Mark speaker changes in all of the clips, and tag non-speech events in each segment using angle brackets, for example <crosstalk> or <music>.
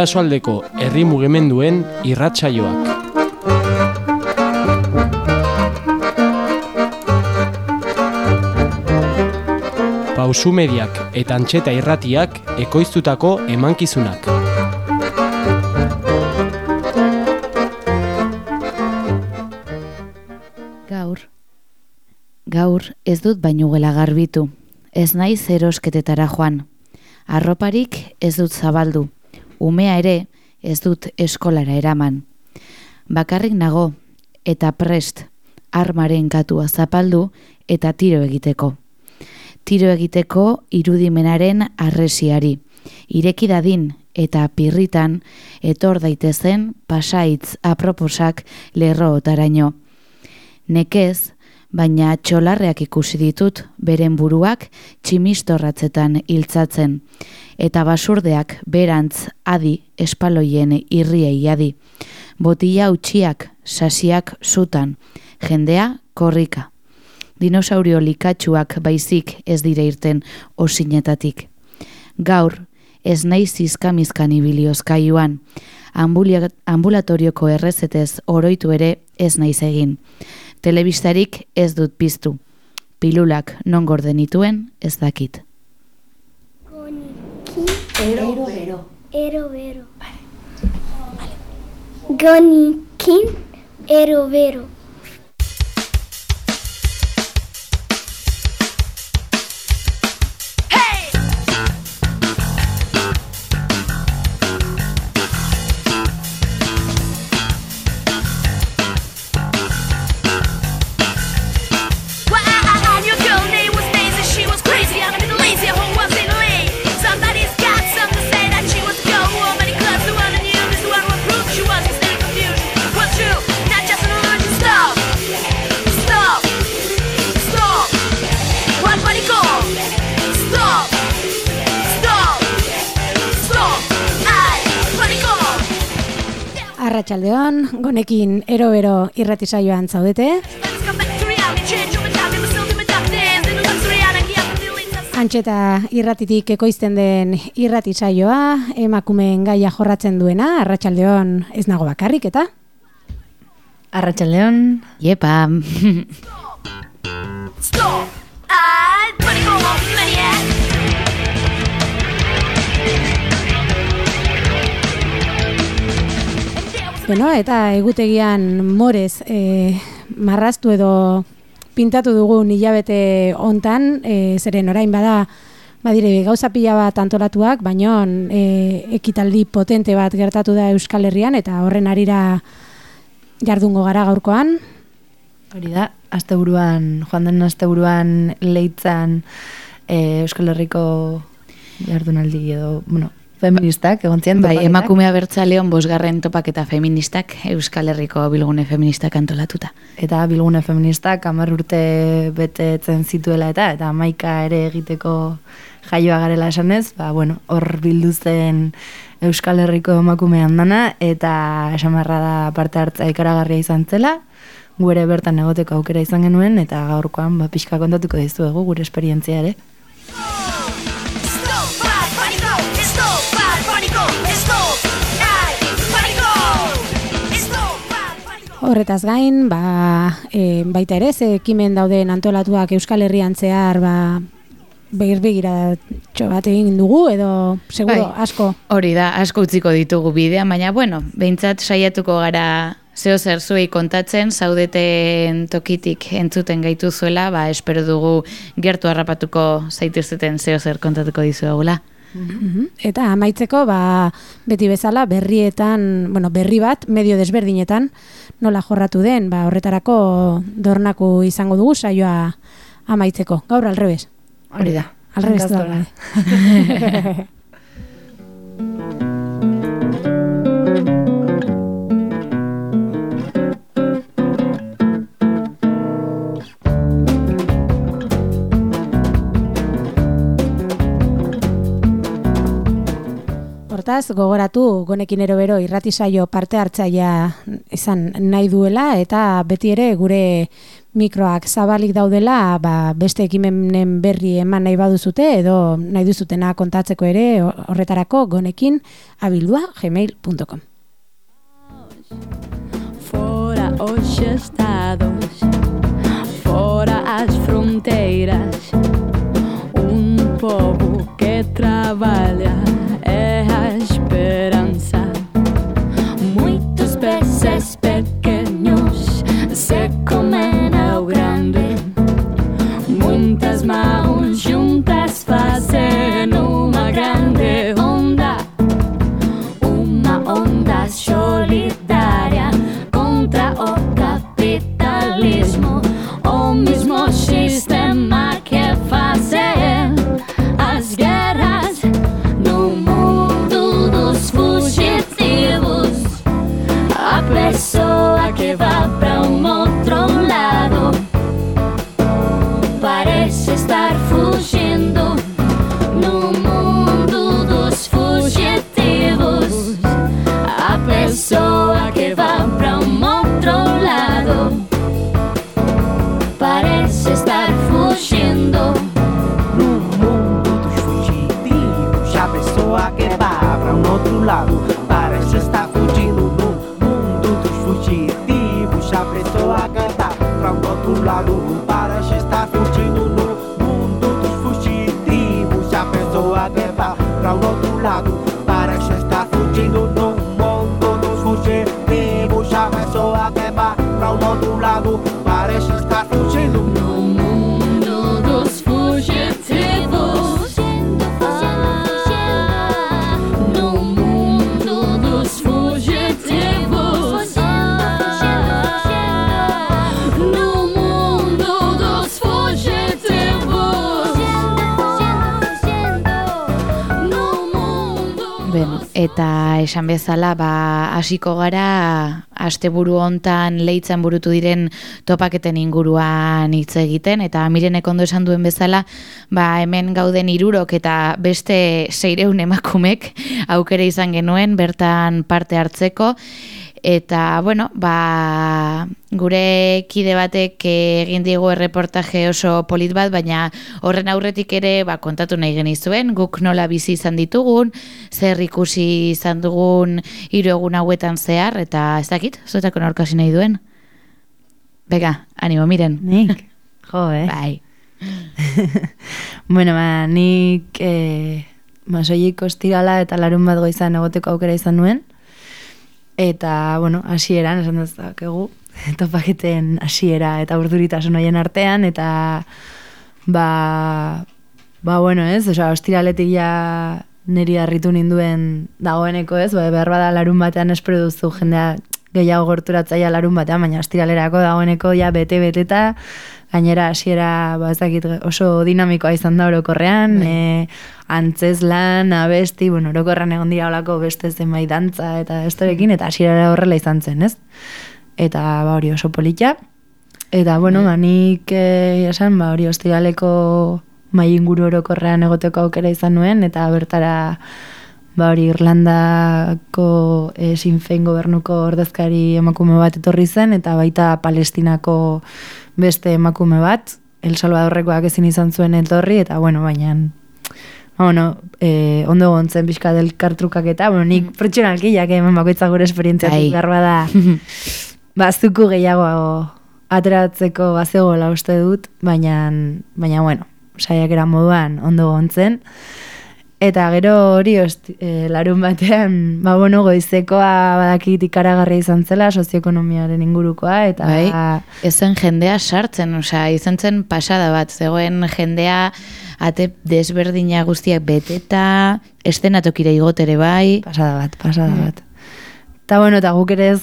Speaker 1: Eriotsak Bidasoaldeko herri mugimenduen irratsaioak Pausu mediak eta antxeta irratiak ekoiztutako emankizunak.
Speaker 2: Gaur, gaur ez dut bainugela garbitu, ez nahi zerosketetara joan. Arroparik ez dut zabaldu, umea ere ez dut eskolara eraman. Bakarrik nago eta prest armaren katua zapaldu eta tiro egiteko tiro egiteko irudimenaren arresiari. Ireki dadin eta pirritan etor daitezen pasaitz aproposak lerro otaraino. Nekez, baina txolarreak ikusi ditut beren buruak tximistorratzetan hiltzatzen eta basurdeak berantz adi espaloien irriei adi. Botila utxiak, sasiak zutan, jendea korrika dinosaurio likatsuak baizik ez dire irten osinetatik. Gaur, ez nahi zizkamizkan ibiliozkaiuan, ambulatorioko errezetez oroitu ere ez naiz egin. Telebistarik ez dut piztu. Pilulak non gordenituen ez dakit.
Speaker 3: Ero, ero. Ero, ero. Gonikin, ero, ero.
Speaker 4: Gonekin ero-ero irratisaioan zaudete. Antxeta irratitik ekoizten den irratisaioa, emakumeen gaia jorratzen duena, arratsaldeon ez nago bakarrik, eta?
Speaker 2: Arratxaldeon, yepa!
Speaker 3: Stop!
Speaker 4: Beno, eta egutegian morez e, marraztu edo pintatu dugu nilabete hontan, e, zeren orain bada badire gauza pila bat antolatuak, baino e, ekitaldi potente bat gertatu da Euskal Herrian eta horren arira jardungo gara gaurkoan.
Speaker 2: Hori da, asteburuan, joan den asteburuan leitzan e, Euskal Herriko jardunaldi edo, bueno, feministak, egon zian Bai, emakumea bertzaleon bosgarren topak eta feministak, Euskal Herriko bilgune feministak antolatuta. Eta bilgune feministak amar urte betetzen zituela eta eta maika ere egiteko jaioa garela esanez, ba, bueno, hor bildu zen Euskal Herriko emakumean dana, eta esamarra da parte hartza ikaragarria izan zela, gure bertan egoteko aukera izan genuen, eta gaurkoan ba, pixka kontatuko dizuegu gure esperientzia ere.
Speaker 4: Horretaz gain, ba, e, baita ere, ze ekimen dauden antolatuak Euskal Herrian zehar, ba, begir begira bat egin dugu, edo seguro bai, asko?
Speaker 2: Hori da, asko utziko ditugu bidean, baina, bueno, behintzat saiatuko gara zeo zer zuei kontatzen, zaudeten tokitik entzuten gaitu zuela, ba, espero dugu gertu harrapatuko zaituzeten zeo zer kontatuko dizuegula.
Speaker 4: Mhm. Eta amaitzeko, ba, beti bezala, berrietan, bueno, berri bat, medio desberdinetan, nola jorratu den, ba, horretarako dornaku izango dugu saioa amaitzeko. Gaur alrebes.
Speaker 2: Hori da.
Speaker 4: Alrebes da. <laughs> <laughs> Hortaz, gogoratu gonekin erobero irratisaio parte hartzaia izan nahi duela eta beti ere gure mikroak zabalik daudela ba, beste ekimenen berri eman nahi baduzute edo nahi duzutena kontatzeko ere horretarako gonekin abildua gmail.com
Speaker 5: Fora os estados, fora as fronteiras, um povo que trabalha
Speaker 2: bezala, ba, hasiko gara asteburu hontan leitzan burutu diren topaketen inguruan hitz egiten eta mirenek ondo esan duen bezala, ba, hemen gauden irurok eta beste seireun emakumek aukera izan genuen bertan parte hartzeko Eta, bueno, ba, gure kide batek egin digu erreportaje oso polit bat, baina horren aurretik ere ba, kontatu nahi genizuen, guk nola bizi izan ditugun, zer ikusi izan dugun hiru egun hauetan zehar, eta ez dakit, zuetako norkasi nahi duen. Bega, animo, miren.
Speaker 6: Nik, <laughs> jo, eh?
Speaker 2: Bai. <laughs>
Speaker 6: bueno, ba, nik eh, ba, soilik ostirala eta larun bat goizan egoteko aukera izan nuen. Eta, bueno, hasieran esan dezakegu, <laughs> topaketen hasiera eta urduritasun hoien artean, eta, ba, ba, bueno, ez, osea, ostiraletik ja niri harritu ninduen dagoeneko ez, ba, behar bada larun batean espero duzu jendea gehiago gorturatzaia larun batean, baina ostiralerako dagoeneko ja bete-beteta, gainera hasiera ba, ez dakit, oso dinamikoa izan da orokorrean, e, antzez lan, abesti, bueno, orokorrean egon dira olako beste zenbait dantza eta estorekin, eta hasiera horrela izan zen, ez? Eta ba hori oso polita. Eta, bueno, ba, nik eh, esan, ba, hori ostiraleko mai inguru orokorrean egoteko aukera izan nuen, eta bertara ba hori Irlandako e, Sinn Féin gobernuko ordezkari emakume bat etorri zen, eta baita Palestinako beste emakume bat, El Salvadorrekoak ezin izan zuen etorri, eta bueno, baina ba, bueno, e, ondo gontzen pixka del kartrukak eta, bueno, nik pertsonalki, jake hemen bakoitza gure esperientziatik behar bada, <laughs> bazuku gehiago ateratzeko bazegoela uste dut, baina, baina bueno, saiakera moduan ondo gontzen. Eta gero hori osti, e, larun batean, ba bueno, goizekoa badakit ikaragarria izan zela sozioekonomiaren ingurukoa, eta
Speaker 2: Bai. Ez zen jendea sartzen, osea, izan zen pasada bat, zegoen jendea ate desberdina guztiak beteta, estenatokira igotere bai.
Speaker 6: pasada bat, pasada bat. Eta bueno, eta guk ere ez,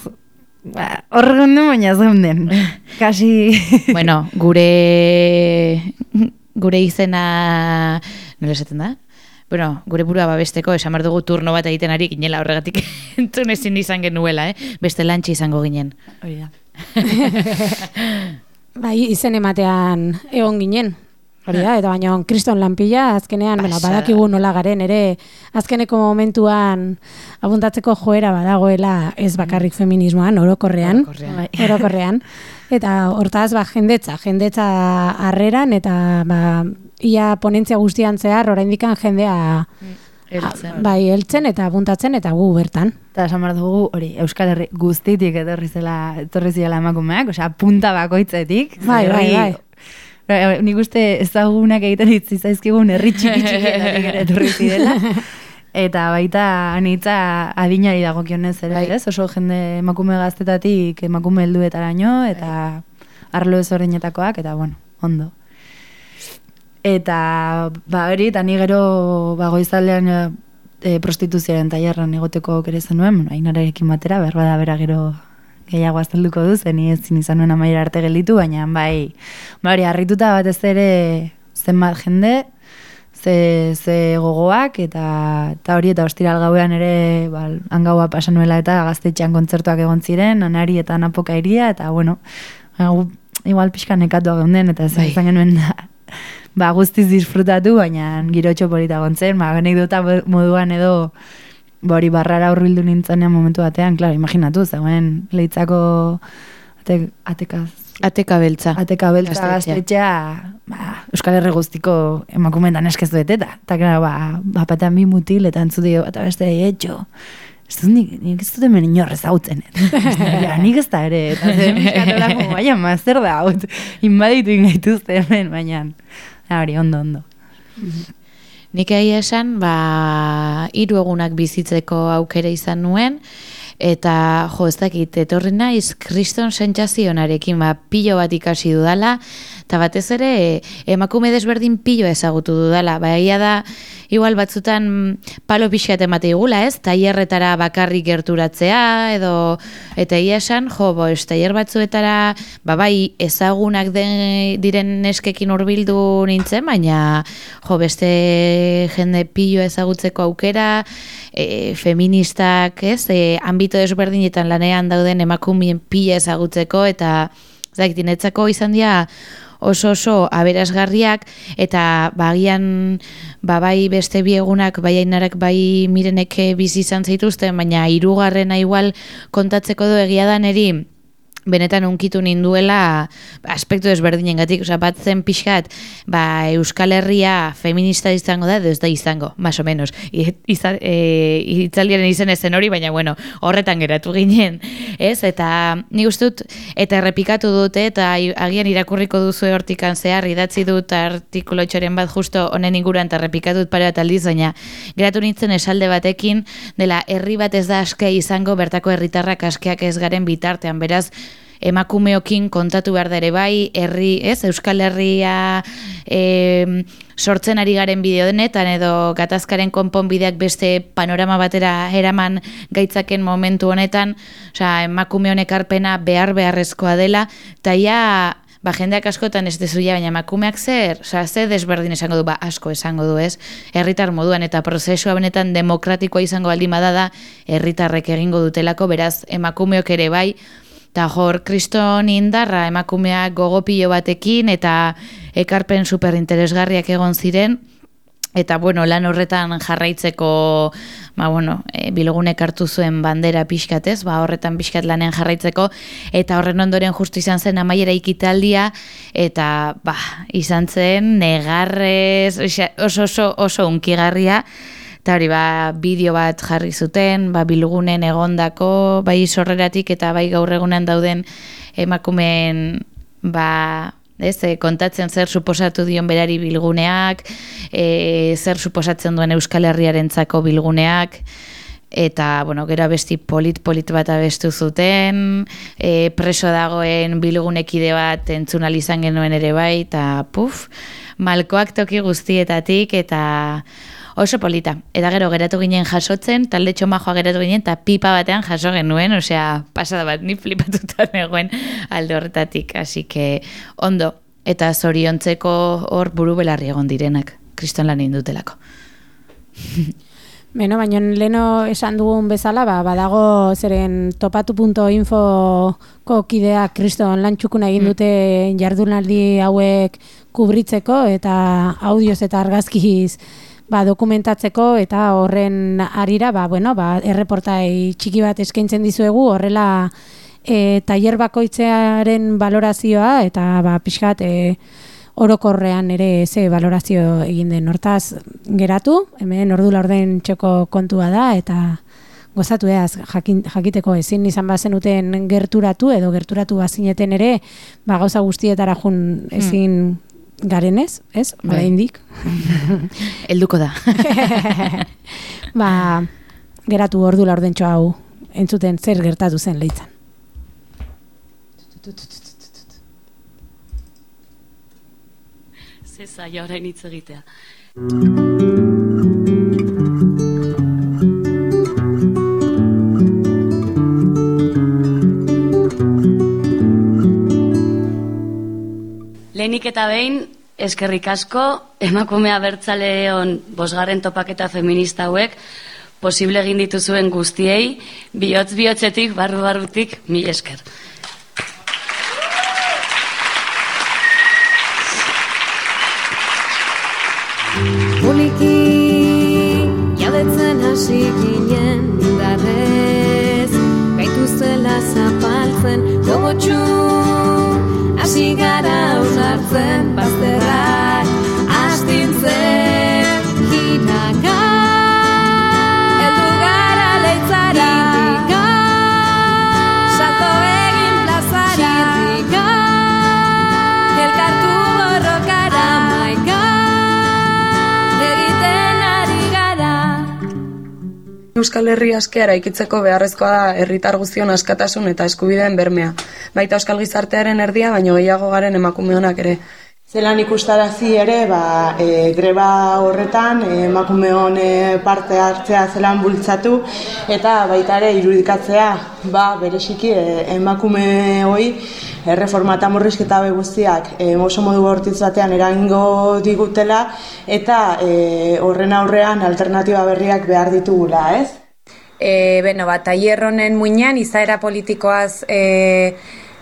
Speaker 6: ba, hor geunden, baina ez geunden. <laughs> Kasi,
Speaker 2: bueno, gure gure izena nola esaten da? Bueno, gure burua babesteko esan behar dugu turno bat egiten ari ginela horregatik <laughs> entzun ezin izan genuela, eh? Beste lantxe izango ginen.
Speaker 6: hori da. <laughs>
Speaker 4: Bai, izen ematean egon ginen. Hori da, eta baina kriston lanpila, azkenean, bueno, badakigu nola garen, ere azkeneko momentuan abuntatzeko joera badagoela ez bakarrik feminismoan, orokorrean,
Speaker 6: Bai.
Speaker 4: orokorrean. <laughs> Eta hortaz, ba, jendetza, jendetza harreran, eta ba, ia ponentzia guztian zehar, oraindikan jendea
Speaker 6: Heltzen.
Speaker 4: bai, heltzen eta abuntatzen, eta gu bertan.
Speaker 6: Eta esan behar dugu, hori, Euskal Herri guztitik etorri zela, etorri zela emakumeak, osea, punta bakoitzetik.
Speaker 4: Bai, bai,
Speaker 6: Herri-
Speaker 4: bai.
Speaker 6: Bai, Nik uste ezagunak egiten hitz zaizkigun herri txiki ere etorri zirela. <laughs> Eta baita anitza adinari dagokionez ere,
Speaker 2: Bai.
Speaker 6: ez? Oso jende emakume gaztetatik emakume helduetaraino eta arlo ezberdinetakoak eta bueno, ondo. Eta ba hori, eta ni gero ba goizaldean e, prostituzioaren tailerran egoteko aukera izan nuen, bueno, Ainarekin batera, berba da bera gero gehiago azalduko du, zen ezin izan nuen amaiera arte gelditu, baina bai, ba hori, harrituta batez ere zenbat jende, ze, ze gogoak, eta, eta hori, eta ostiral gauean ere, ba, hangaua pasa nuela eta gaztetxean kontzertuak egon ziren, anari eta napoka iria, eta bueno, gu, igual pixka nekatua geunden, eta ez
Speaker 2: Bai.
Speaker 6: izan genuen ba, guztiz disfrutatu, baina girotxo polita gontzen, ba, anekdota moduan edo ba, hori barrara horrildu nintzenean momentu batean, klaro, imaginatu, zegoen leitzako ate, atekaz,
Speaker 2: Ateka beltza.
Speaker 6: ateka beltza
Speaker 2: Gaztetxea.
Speaker 6: ba, Euskal Herri guztiko emakumentan eskez dueteta. Eta, klaro, ba, bapatean bi mutil eta entzudio eta beste etxo. Ez dut nik, nik ez dut hemen inorrez hautzen. <laughs> ja, nik ez da ere. Eta como, baina, zer da haut. Inbaditu ingaituzte hemen, baina. Hori, ondo, ondo.
Speaker 2: Nik egia esan, ba, hiru egunak bizitzeko aukera izan nuen, eta jo, ez dakit, etorri naiz kriston sentsazionarekin, ba, pilo bat ikasi dudala, eta batez ere, emakume desberdin pilo ezagutu dudala, ba, egia da, igual batzutan palo pixat emate igula, ez? Tailerretara bakarrik gerturatzea, edo, eta egia esan, jo, bo, ez tailer batzuetara, ba, bai, ezagunak den, diren neskekin hurbildu nintzen, baina, jo, beste jende pilo ezagutzeko aukera, e, feministak, ez, e, ambito desberdinetan lanean dauden emakumien pila ezagutzeko, eta, zait, netzako izan dira, oso oso aberasgarriak eta bagian ba bai beste bi egunak bai ainarak bai mirenek bizi izan zaituzten baina hirugarrena igual kontatzeko du egia da neri benetan unkitu ninduela aspektu desberdinengatik, osea bat zen pixkat, ba Euskal Herria feminista izango da, edo ez da izango, más o menos. E, itzaldiaren izen ezen hori, baina bueno, horretan geratu ginen, ez? Eta ni uste dut, eta errepikatu dute, eta agian irakurriko duzu hortikan zehar, idatzi dut artikulo txoren bat justo honen inguruan, eta errepikatu dut pare bat aldiz, baina geratu nintzen esalde batekin, dela herri bat ez da askea izango, bertako herritarrak askeak ez garen bitartean, beraz, emakumeokin kontatu behar da ere bai, herri, ez, Euskal Herria e, sortzen ari garen bideo denetan edo gatazkaren konponbideak beste panorama batera eraman gaitzaken momentu honetan, osea, emakume honek arpena behar beharrezkoa dela, eta ia ba, jendeak askotan ez dezu ja, baina emakumeak zer, osea, ze desberdin esango du, ba, asko esango du, ez? Herritar moduan eta prozesua benetan demokratikoa izango baldin bada da, herritarrek egingo dutelako, beraz, emakumeok ere bai, eta hor, kriston indarra emakumeak gogopilo batekin, eta ekarpen superinteresgarriak egon ziren, Eta, bueno, lan horretan jarraitzeko, ba, bueno, e, bilgunek hartu zuen bandera pixkatez, ba, horretan pixkat lanen jarraitzeko, eta horren ondoren justu izan zen amaiera ikitaldia, eta, ba, izan zen negarrez, oso, oso, oso unkigarria, eta hori, ba, bideo bat jarri zuten, ba, bilgunen egondako, bai sorreratik eta bai gaur egunean dauden emakumeen, ba, ez, e, kontatzen zer suposatu dion berari bilguneak, e, zer suposatzen duen Euskal Herriarentzako bilguneak, eta, bueno, gero abesti polit-polit bat abestu zuten, e, preso dagoen bilgunekide bat entzun izan genuen ere bai, eta puf, malkoak toki guztietatik, eta oso polita. Eta gero geratu ginen jasotzen, talde txomajoa geratu ginen, eta pipa batean jaso genuen, osea, pasada bat, ni flipatuta <laughs> negoen alde horretatik, así que ondo, eta zoriontzeko hor buru belarri egon direnak, kriston lan indutelako.
Speaker 4: Beno, baina leno esan dugun bezala, ba, badago zeren topatu.infoko kideak kriston lantxukuna egin dute jardunaldi hauek kubritzeko eta audioz eta argazkiz ba, dokumentatzeko eta horren arira, ba, bueno, ba, erreportai txiki bat eskaintzen dizuegu horrela e, tailer bakoitzearen valorazioa eta ba, pixkat e, orokorrean ere ze valorazio egin den. Hortaz geratu, hemen ordu laurden txeko kontua da eta gozatu eaz jakin, jakiteko ezin izan bazenuten gerturatu edo gerturatu bazineten ere ba, gauza guztietara jun ezin garenez, ez?
Speaker 2: Bai.
Speaker 4: Oraindik. <laughs>
Speaker 2: Helduko da. <laughs>
Speaker 4: ba, geratu ordu laurdentxo hau entzuten zer gertatu zen leitzan.
Speaker 7: Ze zaila orain hitz egitea. Lehenik eta behin, eskerrik asko, emakumea bertzaleon bosgarren topaketa feminista hauek, posible egin dituzuen guztiei, bihotz bihotzetik, barru barrutik, mil esker.
Speaker 8: Poliki jabetzen hasi ginen indarrez Gaituztela zapaltzen gogotxu Hasi gara en pastel.
Speaker 9: Euskal Herri askea eraikitzeko beharrezkoa da herritar guztion askatasun eta eskubideen bermea. Baita euskal gizartearen erdia, baino gehiago garen emakume honak ere.
Speaker 10: Zelan ikustarazi ere, ba, e, greba horretan e, emakumeon e, parte hartzea zelan bultzatu eta baita ere irudikatzea ba, bereziki e, emakume hoi erreforma eta murrizketa hauek guztiak e, oso modu bortitz batean eragingo digutela eta e, horren aurrean alternatiba berriak behar ditugula, ez?
Speaker 11: E, beno, bat, tailer honen muinean izaera politikoaz e,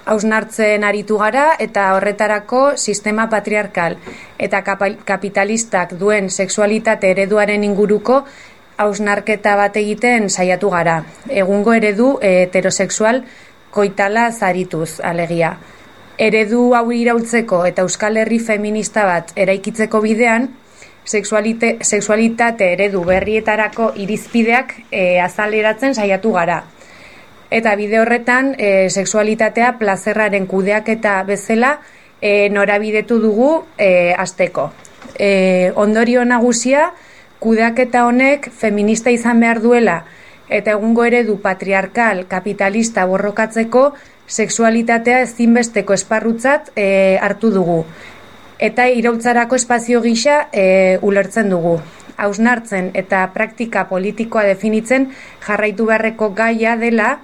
Speaker 11: hausnartzen aritu gara eta horretarako sistema patriarkal eta kapitalistak duen sexualitate ereduaren inguruko hausnarketa bat egiten saiatu gara. Egungo eredu eh, heterosexual koitala zarituz alegia. Eredu hau iraultzeko eta Euskal Herri feminista bat eraikitzeko bidean, sexualitate eredu berrietarako irizpideak e, azaleratzen saiatu gara. Eta bide horretan, e, sexualitatea plazerraren kudeaketa bezala e, norabidetu dugu e, asteko. E, ondorio nagusia, kudeaketa honek feminista izan behar duela eta egungo eredu patriarkal kapitalista borrokatzeko sexualitatea ezinbesteko esparrutzat e, hartu dugu. Eta iraultzarako espazio gisa e, ulertzen dugu. Hausnartzen eta praktika politikoa definitzen jarraitu beharreko gaia dela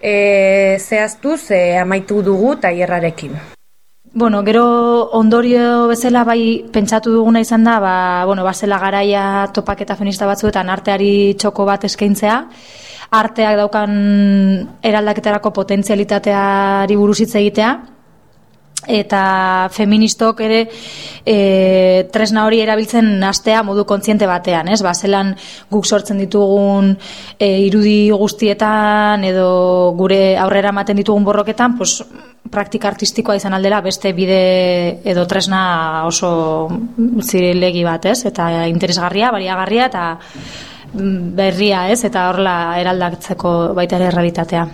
Speaker 11: e, zehaztuz e, amaitu dugu tailerrarekin.
Speaker 12: Bueno, gero ondorio bezala bai pentsatu duguna izan da, ba, bueno, bazela garaia topaketa feminista batzuetan arteari txoko bat eskaintzea, arteak daukan eraldaketarako potentzialitateari buruz hitz egitea, eta feministok ere e, tresna hori erabiltzen hastea modu kontziente batean, ez? Ba, zelan guk sortzen ditugun e, irudi guztietan edo gure aurrera ematen ditugun borroketan, pues, praktika artistikoa izan aldera beste bide edo tresna oso zirelegi bat, ez? Eta interesgarria, bariagarria eta mm, berria, ez? Eta horla eraldatzeko baita ere realitatea.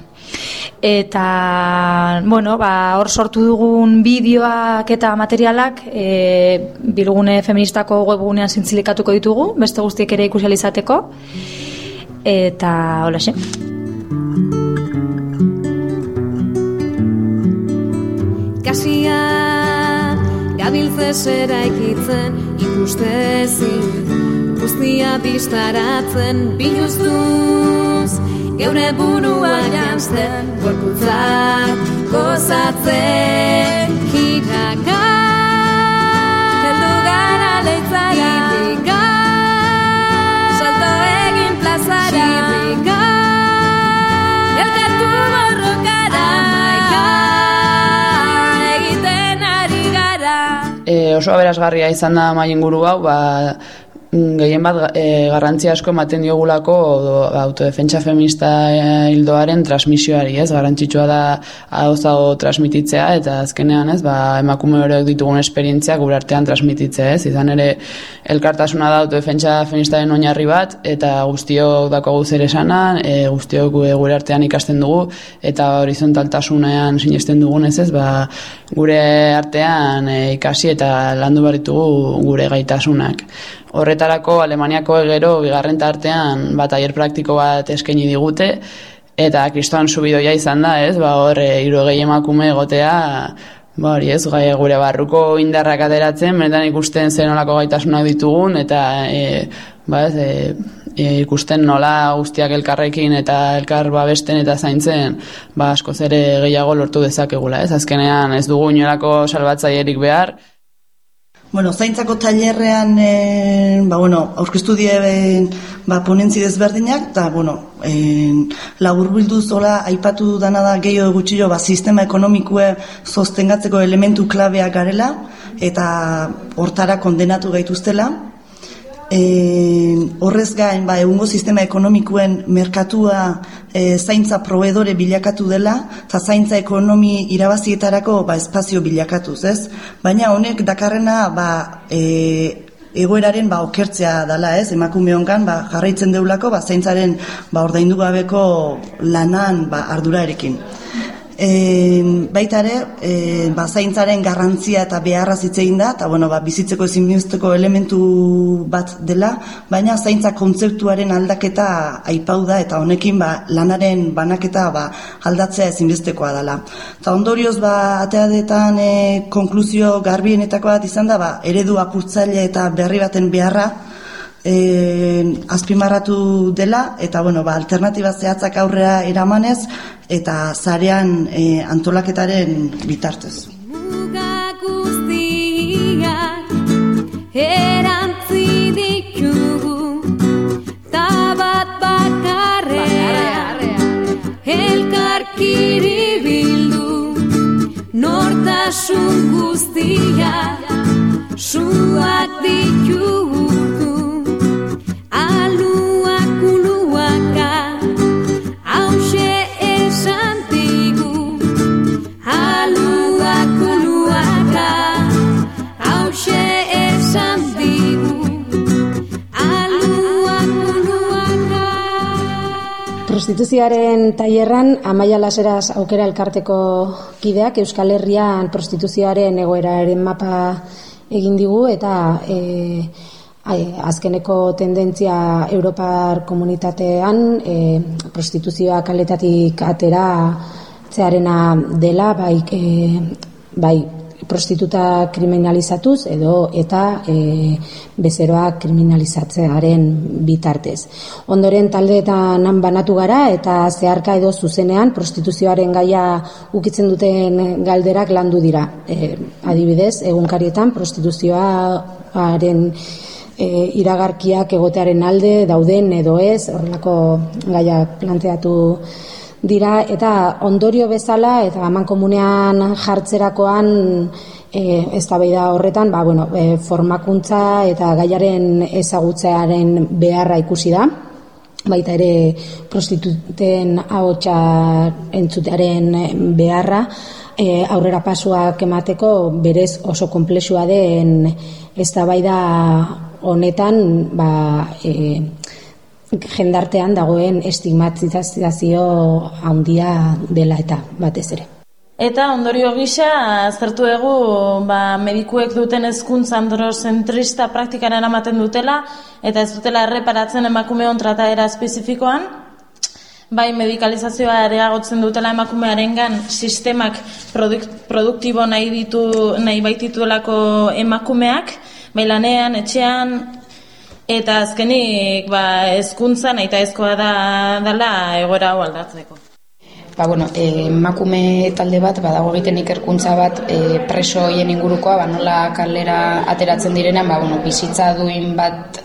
Speaker 12: Eta, bueno, ba, hor sortu dugun bideoak eta materialak e, bilgune feministako webgunean zintzilikatuko ditugu, beste guztiek ere ikusi izateko. Eta, hola xe.
Speaker 8: Kasia gabiltze zera ikitzen ikustezin Guztia bistaratzen biluztuz geure burua jantzen, gorputzak gozatzen, kiraka, heldu gara leitzara, itika, salto egin plazara, itika, elkartu borrokara, maika, egiten ari gara.
Speaker 13: E, oso aberasgarria izan da maien guru hau, ba, Gehien e, garrantzia asko ematen diogulako ba, autodefentsa feminista hildoaren transmisioari, ez? Garrantzitsua da hau zago transmititzea eta azkenean, ez? Ba, emakume horiek ditugun esperientzia gure artean transmititzea, ez? Izan ere elkartasuna da autodefentsa feministaren oinarri bat eta guztiok dako guzer esanan, e, guztiok gure artean ikasten dugu eta horizontaltasunean sinesten dugun, ez? ez? Ba, gure artean e, ikasi eta landu baritugu gure gaitasunak. Horretarako Alemaniako egero bigarren tartean bat aier praktiko bat eskaini digute eta kristoan subidoia izan da, ez? Ba hor 60 eh, emakume egotea Ba, hori ez, gai, gure barruko indarrak ateratzen, benetan ikusten zen olako gaitasunak ditugun, eta e, ba, ez, e, ikusten nola guztiak elkarrekin eta elkar babesten eta zaintzen, ba, asko zere gehiago lortu dezakegula, ez? Azkenean ez dugu inolako salbatzaierik behar,
Speaker 14: Bueno, zaintzako tailerrean e, ba, bueno, aurkeztu die ba, ponentzi desberdinak, eta bueno, e, labur bildu zola aipatu dana da gehiago gutxillo ba, sistema ekonomikue sostengatzeko elementu klabeak garela, eta hortara kondenatu gaituztela, e, horrez gain ba, egungo sistema ekonomikoen merkatua e, zaintza proveedore bilakatu dela eta zaintza ekonomi irabazietarako ba, espazio bilakatuz, ez? Baina honek dakarrena ba, e, egoeraren ba, okertzea dela, ez? Emakume hongan ba, jarraitzen deulako ba, zaintzaren ba, ordaindu gabeko lanan ba, ardura erekin. E, baita ere, e, ba, zaintzaren garrantzia eta beharra zitzein da, eta bueno, ba, bizitzeko ezinbesteko elementu bat dela, baina zaintza kontzeptuaren aldaketa aipau da, eta honekin ba, lanaren banaketa ba, aldatzea ezinbestekoa dela. Eta ondorioz, ba, ateadetan e, konkluzio garbienetako bat izan da, ba, eredu apurtzaile eta berri baten beharra, e, azpimarratu dela eta bueno, ba, alternatiba zehatzak aurrera eramanez eta zarean e, antolaketaren bitartez. Muga guztiak erantzi ditugu tabat bakarrea elkarkiri bildu nortasun guztiak
Speaker 15: Prostituzioaren tailerran Amaia Laseras aukera elkarteko kideak Euskal Herrian prostituzioaren egoeraren mapa egin digu eta e, azkeneko tendentzia Europar komunitatean e, prostituzioa kaletatik atera zearena dela bai, e, bai prostituta kriminalizatuz edo eta e, bezeroak kriminalizatzearen bitartez. Ondoren taldeetan banatu gara eta zeharka edo zuzenean prostituzioaren gaia ukitzen duten galderak landu dira. E, adibidez, egunkarietan prostituzioaren e, iragarkiak egotearen alde dauden edo ez, horrelako gaia planteatu dira eta ondorio bezala eta aman komunean jartzerakoan e, eztabaida horretan ba, bueno, e, formakuntza eta gaiaren ezagutzearen beharra ikusi da. Baita ere prostituten ahotsa entzutearen beharra e, aurrera pasuak emateko berez oso komplexua den eztabaida honetan ba, e, jendartean dagoen estigmatizazio handia dela eta batez ere.
Speaker 16: Eta ondorio gisa, zertu dugu ba, medikuek duten ezkuntza androzentrista praktikaren amaten dutela, eta ez dutela erreparatzen emakumeon trataera espezifikoan, bai medikalizazioa areagotzen dutela emakumearengan sistemak produktibo nahi ditu nahi baitituelako emakumeak, bai lanean, etxean, Eta azkenik, ba, ezkuntza nahi ezkoa da dela egoera hau aldatzeko.
Speaker 17: ba, bueno, emakume talde bat, badago egiten ikerkuntza bat e, preso hoien ingurukoa, ba, nola kalera ateratzen direnean, ba, bueno, bizitza duin bat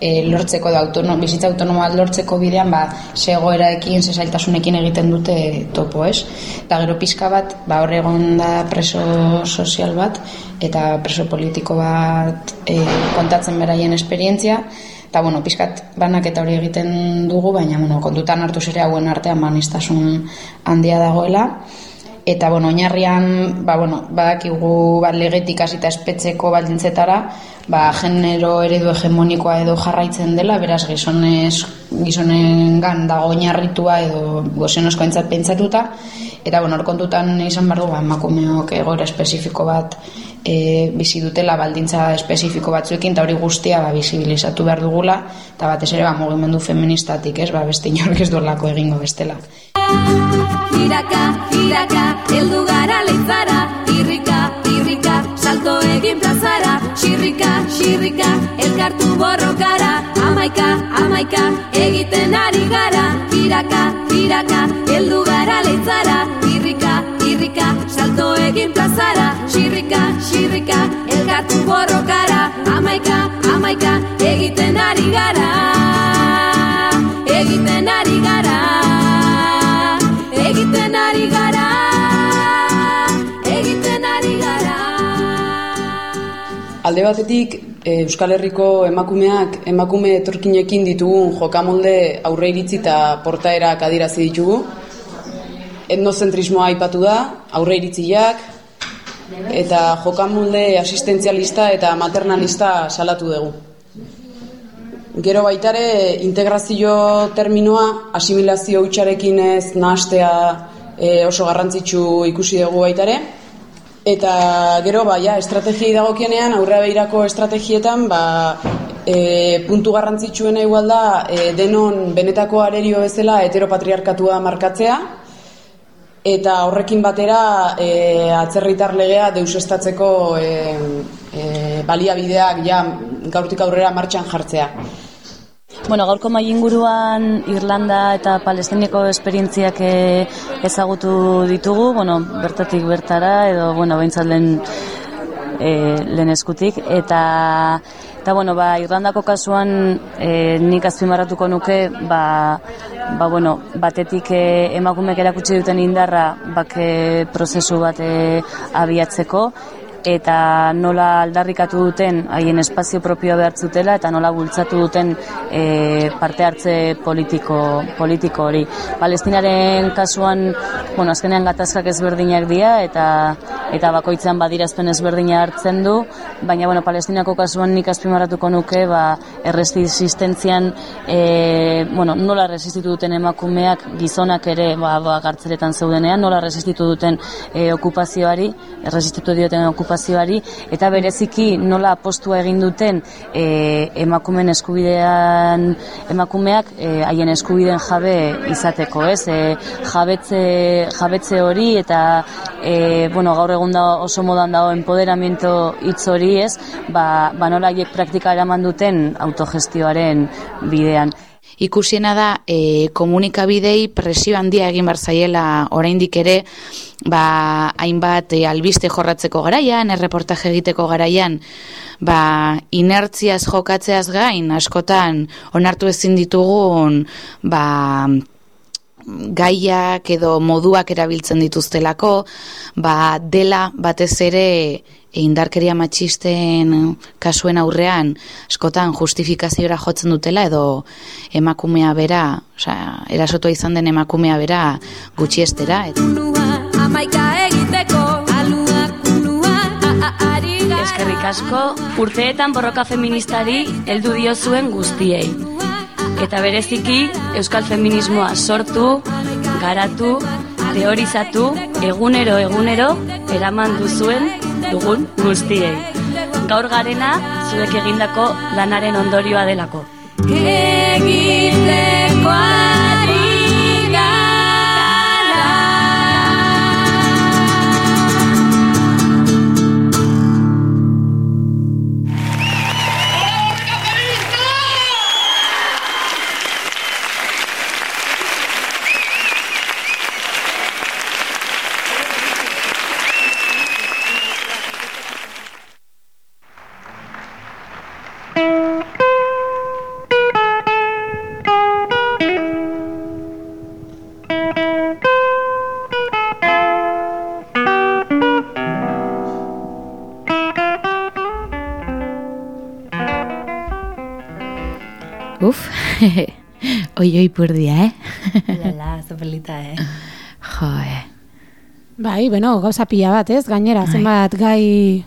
Speaker 17: e, lortzeko da autono, bizitza autonomoa lortzeko bidean ba segoeraekin sesailtasunekin egiten dute topo, es? Eta gero pizka bat, ba hor egon da preso sozial bat eta preso politiko bat e, kontatzen beraien esperientzia eta bueno, pizkat banak eta hori egiten dugu, baina bueno, kontutan hartu zere hauen artean banistasun handia dagoela eta bueno, oinarrian, ba bueno, badakigu bat legetik hasita espetzeko baldintzetara, ba genero eredu hegemonikoa edo jarraitzen dela, beraz gizonez gizonengan dago oinarritua edo gozenosko entzat pentsatuta eta bueno, kontutan izan bardu ba emakumeok egoera espezifiko bat e, bizi dutela baldintza espezifiko batzuekin eta hori guztia ba bizibilizatu behar dugula eta batez ere ba mugimendu feministatik, ez? Ba beste inork ez duelako egingo bestela.
Speaker 8: Iraka, iraka, eldu gara leitzara Irrika, irrika, salto egin plazara Xirrika, xirrika, elkartu borrokara. Amaika, amaika, egiten ari gara. Iraka, iraka, eldu gara leitzara. Irrika, irrika, salto egin plazara. Xirrika, xirrika, elkartu borrokara. Amaika, amaika, egiten ari gara. Egiten ari gara
Speaker 13: Alde batetik e, Euskal Herriko emakumeak emakume etorkinekin ditugun jokamolde aurre iritzi eta portaerak adirazi ditugu etnozentrismoa aipatu da aurre iritziak eta jokamolde asistentzialista eta maternalista salatu dugu Gero baitare integrazio terminoa asimilazio hutsarekin ez nahastea e, oso garrantzitsu ikusi dugu baitare. Eta gero ba, ja, estrategiai dagokienean, aurrea behirako estrategietan, ba, e, puntu garrantzitsuena igual da e, denon benetako arerio bezala heteropatriarkatua markatzea, eta horrekin batera e, atzerritar legea deusestatzeko e, e, baliabideak ja, gaurtik aurrera martxan jartzea.
Speaker 7: Bueno, gaurko mai inguruan Irlanda eta Palestineko esperientziak eh, ezagutu ditugu, bueno, bertatik bertara edo bueno, beintzat lehen eh, lehen eskutik. Eta eta bueno, ba, Irlandako kasuan e, nik azpimarratuko nuke ba, ba, bueno, batetik e, emakumeek erakutsi duten indarra bake prozesu bat abiatzeko eta nola aldarrikatu duten haien espazio propioa behartzutela eta nola bultzatu duten e, parte hartze politiko, politiko hori. Palestinaren kasuan, bueno, azkenean gatazkak ezberdinak dira eta eta bakoitzean badirazpen ezberdina hartzen du, baina bueno, Palestinako kasuan nik azpimarratuko nuke, ba, erresistentzian, e, bueno, nola resistitu duten emakumeak gizonak ere ba, ba, gartzeretan zeudenean, nola resistitu duten e, okupazioari, erresistitu dioten okupazioari, okupazioari eta bereziki nola apostua egin duten e, emakumeen eskubidean emakumeak e, haien eskubideen jabe izateko, ez? E, jabetze, jabetze hori eta e, bueno, gaur egun da oso modan dago empoderamiento hitz hori, ez? Ba, ba nola haiek praktika eraman duten autogestioaren bidean.
Speaker 2: Ikusiena da e, komunikabidei presio handia egin bar zaiela oraindik ere ba, hainbat e, albiste jorratzeko garaian, erreportaje egiteko garaian, ba, inertziaz jokatzeaz gain, askotan onartu ezin ditugun ba, gaiak edo moduak erabiltzen dituztelako, ba, dela batez ere indarkeria matxisten kasuen aurrean askotan justifikaziora jotzen dutela edo emakumea bera, osea, erasotua izan den emakumea bera gutxiestera.
Speaker 8: Amaika egiteko
Speaker 7: Eskerrik asko, urteetan borroka feministari heldu dio zuen guztiei. Eta bereziki, euskal feminismoa sortu, garatu, teorizatu, egunero egunero, eraman duzuen dugun guztiei. Gaur garena, zuek egindako lanaren ondorioa delako.
Speaker 8: Egitekoa
Speaker 2: Uf, oi oi purdia, eh? <laughs>
Speaker 6: Lala, zopelita, eh?
Speaker 2: Jo, eh.
Speaker 4: Bai, bueno, gauza pila bat, ez? Gainera, zenbat gai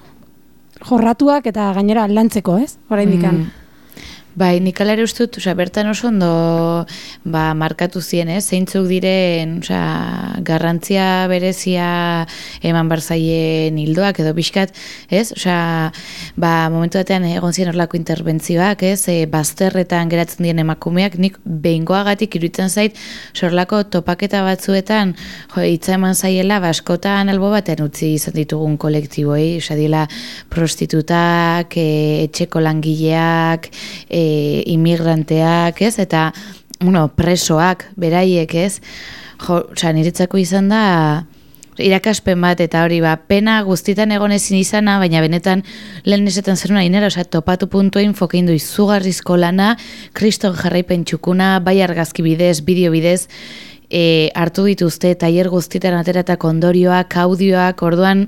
Speaker 4: jorratuak eta gainera lantzeko, ez? Oraindikan.
Speaker 2: Mm. Bai, nik alare uste dut, oza, bertan oso ondo ba, markatu zien, ez? Zeintzuk diren, oza, garrantzia berezia eman barzaien hildoak edo pixkat, ez? Oza, ba, momentu batean egon ziren horlako interbentzioak, ez? E, bazterretan geratzen diren emakumeak, nik behingoagatik iruditzen zait, sorlako topaketa batzuetan, jo, hitza eman zaiela, baskotan albo batean utzi izan ditugun kolektiboi, oza, dila prostitutak, e, etxeko langileak, e, imigranteak, ez? Eta, bueno, presoak, beraiek, ez? Jo, oza, niretzako izan da irakaspen bat eta hori ba, pena guztitan egon ezin izana, baina benetan lehen esetan zer nuna inera, oza, topatu puntuein fokeindu izugarrizko lana, kriston jarraipen txukuna, bai argazki bidez, bideo bidez, e, hartu dituzte, tailer guztitan ateratak ondorioak, audioak, orduan,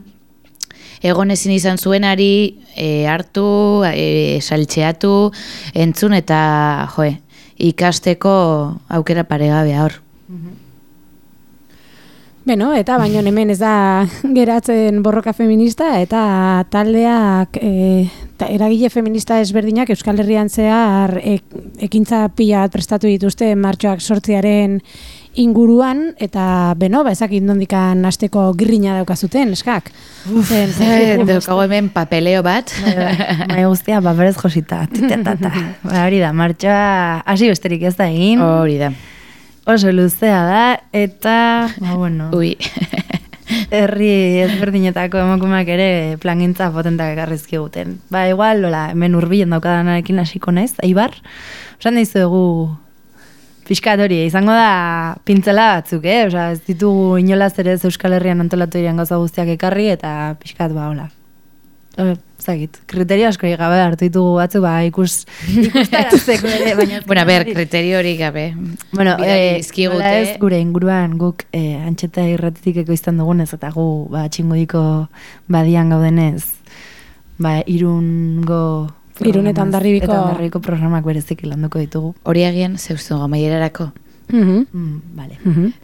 Speaker 2: egon ezin izan zuenari e, hartu, e, saltxeatu, entzun eta joe, ikasteko aukera paregabea hor.
Speaker 4: Beno, eta baino hemen ez da <laughs> geratzen borroka feminista eta taldeak e, ta, eragile feminista ezberdinak Euskal Herrian zehar e, ekintza pila prestatu dituzte martxoak sortziaren inguruan eta beno, ba ezakit nondikan hasteko girrina daukazuten, eskak.
Speaker 2: Zen, zen, daukago hemen papeleo bat.
Speaker 6: Bai guztia paperez josita. Titetata. <laughs> Ba, hori da, martxoa hasi besterik ez da egin.
Speaker 2: Hori da.
Speaker 6: Oso luzea da, eta, ba, bueno,
Speaker 2: Ui.
Speaker 6: herri ezberdinetako emakumeak ere plangintza potentak ekarrizki guten. Ba, igual, lola, hemen urbilen daukadanarekin hasiko naiz, Aibar, osan dizuegu pixkat hori, izango da pintzela batzuk, eh? Osa, ez ditugu inolaz ere ez Euskal Herrian antolatu diren gauza guztiak ekarri, eta pixkat ba, hola. Zagit, kriterio asko gabe hartu ditugu batzu, ba, ikus, <laughs> ikustarazteko ere, baina...
Speaker 2: Bueno, ber, kriterio hori gabe.
Speaker 6: Bueno, nola ez gure inguruan guk eh, antxeta irratitik ekoizten dugunez, eta gu ba, txingudiko badian gaudenez, ba, irungo...
Speaker 4: Irun eta
Speaker 6: programaz-
Speaker 4: Hondarribiko-
Speaker 6: Eta Hondarribiko programak berezik landuko ditugu.
Speaker 2: Hori agian zeustu gamaierarako.
Speaker 4: Mhm.
Speaker 6: Mm, vale.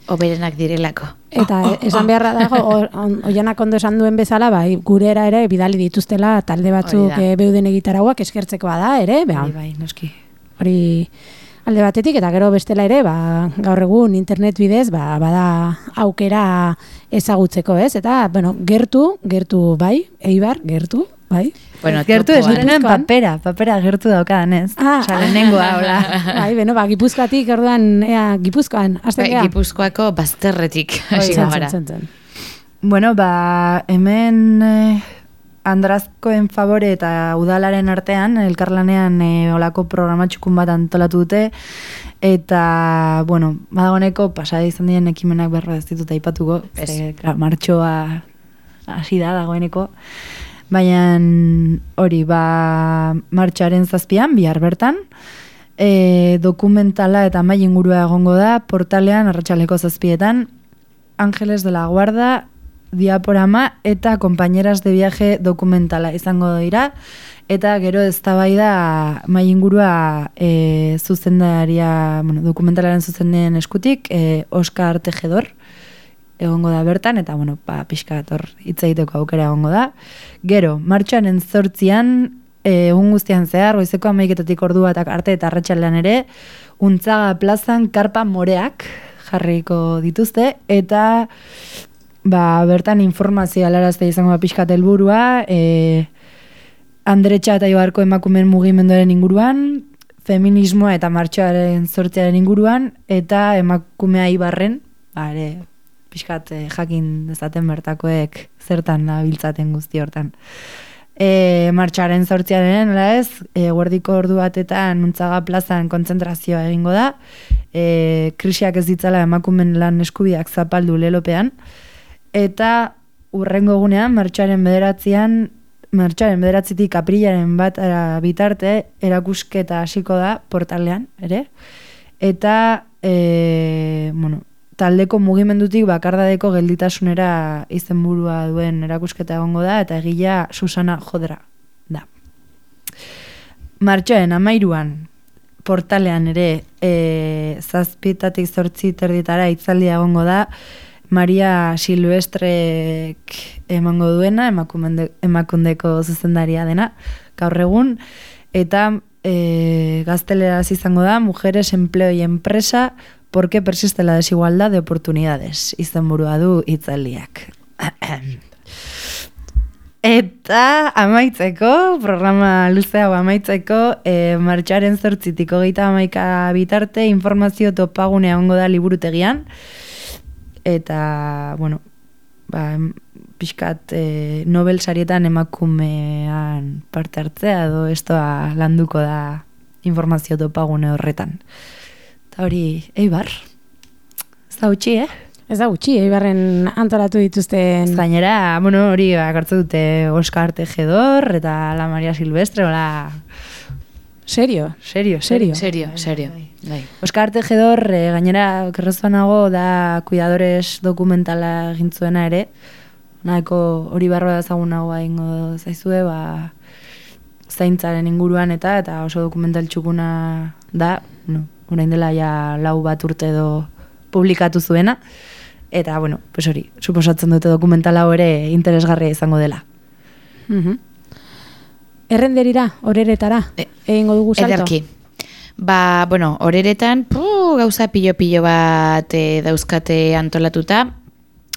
Speaker 2: Oberenak direlako.
Speaker 4: Eta esan beharra dago, oianak ondo esan duen bezala, bai, gurera ere bidali dituztela talde batzuk e, beuden egitarauak eskertzekoa da, ere, beha.
Speaker 6: Bai, noski.
Speaker 4: Hori alde batetik, eta gero bestela ere, ba, gaur egun internet bidez, ba, bada aukera ezagutzeko, ez? Eta, bueno, gertu, gertu, bai, eibar, gertu, bai.
Speaker 2: Bueno,
Speaker 6: gertu ez direnen papera, papera gertu daukadanez.
Speaker 4: Ah,
Speaker 6: Osa, lehenengoa, <laughs> hola.
Speaker 4: bai, beno, ba, gipuzkoatik, orduan, ea, gipuzkoan, azten
Speaker 2: Bai. Gipuzkoako bazterretik
Speaker 4: zen,
Speaker 2: gara.
Speaker 6: Bueno, ba, hemen eh, andrazkoen favore eta udalaren artean, elkarlanean eh, olako programa txukun bat antolatu dute, eta, bueno, badagoneko pasada izan diren ekimenak berro ez ditut aipatuko, ze, martxoa hasi da dagoeneko, baina hori, ba, martxoaren zazpian, bihar bertan, e, dokumentala eta mai ingurua egongo da, portalean, arratsaleko zazpietan, Ángeles de la Guarda, diaporama eta compañeras de viaje dokumentala izango dira. Eta gero eztabaida mai ingurua e, zuzendaria, bueno, dokumentalaren zuzendaren eskutik, e, Oscar Tejedor egongo da bertan, eta, bueno, ba, pixka hor hitz aukera egongo da. Gero, martxoaren zortzian, e, egun guztian zehar, goizeko amaiketatik ordu batak arte eta arratsaldean ere, untzaga plazan karpa moreak jarriko dituzte, eta ba, bertan informazio alarazte izango da pixkat helburua, e, Andretxa eta Ibarko emakumen mugimenduaren inguruan, feminismoa eta martxoaren sortzearen inguruan, eta emakumea Ibarren, ba, ere, pixkat eh, jakin dezaten bertakoek zertan nabiltzaten guzti hortan. E, martxaren sortziaren, nola ez, e, guardiko ordu batetan nuntzaga plazan kontzentrazioa egingo da, e, krisiak ez ditzala emakumen lan eskubiak zapaldu lelopean, eta urrengo egunean, martxaren bederatzean, martxaren bederatzitik aprilaren bat ara, bitarte, erakusketa hasiko da portalean, ere, eta, e, bueno, taldeko mugimendutik bakardadeko gelditasunera izenburua duen erakusketa egongo da, eta egila Susana Jodra da. Martxoen amairuan, portalean ere e, zazpitatik zortzi terditara itzaldia egongo da Maria Silvestrek emango duena emakumende, emakundeko zuzendaria dena gaur egun eta e, gazteleraz izango da Mujeres, Empleo y Empresa ¿Por qué persiste la desigualdad de oportunidades? Izenburua du itzaldiak. <clears throat> Eta amaitzeko, programa luzea amaitzeko, e, martxaren zortzitiko geita amaika bitarte, informazio topagunea ongo da liburutegian. Eta, bueno, ba, pixkat e, Nobel sarietan emakumean parte hartzea, edo estoa landuko da informazio topagune horretan. Eta hori, eibar, ez da utxi, eh?
Speaker 4: Ez da gutxi, Eibarren antolatu dituzten...
Speaker 6: Zainera, bueno, hori, bakartzu dute Oskar Tejedor eta la Maria Silvestre, hola...
Speaker 4: Serio?
Speaker 6: Serio,
Speaker 4: serio.
Speaker 2: Serio, serio.
Speaker 6: Bai. Oskar Tejedor, eh, gainera, kerrezua nago, da Cuidadores dokumentala egintzuena ere, nahiko hori barroa da zagunago ingo zaizue, ba, zaintzaren inguruan eta eta oso dokumental txukuna da, no, orain dela ja lau bat urte edo publikatu zuena, eta, bueno, pues hori, suposatzen dute dokumentala ere interesgarria izango dela.
Speaker 4: Mm Errenderira, horeretara, e, egingo dugu salto?
Speaker 2: Ederki. Ba, bueno, horeretan, pu, gauza pilo-pilo bat e, dauzkate antolatuta,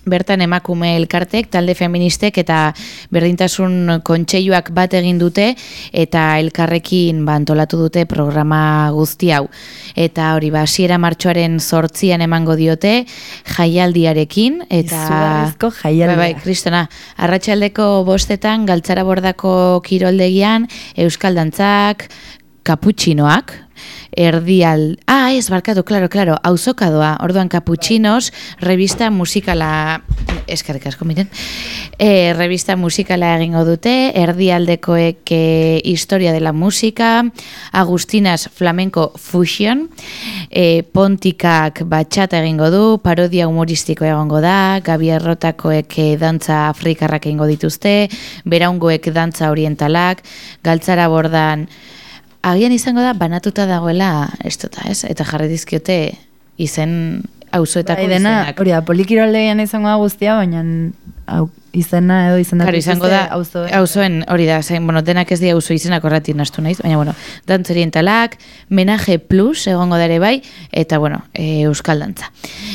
Speaker 2: bertan emakume elkartek, talde feministek eta berdintasun kontseiluak bat egin dute eta elkarrekin bantolatu dute programa guzti hau. Eta hori ba, hasiera martxoaren sortzian emango diote jaialdiarekin. Eta,
Speaker 6: Izugarrizko jaialdia.
Speaker 2: Bai, bai, kristona, arratsaldeko bostetan, galtzara bordako kiroldegian, euskal dantzak, kaputxinoak, erdial... Ah, ez, barkatu, claro, claro, auzokadoa, orduan kaputxinos, revista musikala... Eskerrik asko, miren. E, revista musikala egingo dute, erdialdekoek e, historia dela musika, Agustinas flamenco fusion, e, pontikak batxata egingo du, parodia humoristiko egongo da, Gabi Errotakoek e, dantza afrikarrak egingo dituzte, beraungoek dantza orientalak, galtzara bordan agian izango da banatuta dagoela ez ez? Eta jarri dizkiote izen auzoetako
Speaker 6: bai, dena, izenak. Hori da, polikiroldegian izango da guztia, baina au, izena edo izena
Speaker 2: Claro, izango da auzoen hori da, zain, bueno, denak ez dira auzo izenak horretik nastu naiz, baina bueno, dantzorientalak, menaje plus egongo dare bai, eta bueno, e, euskal dantza.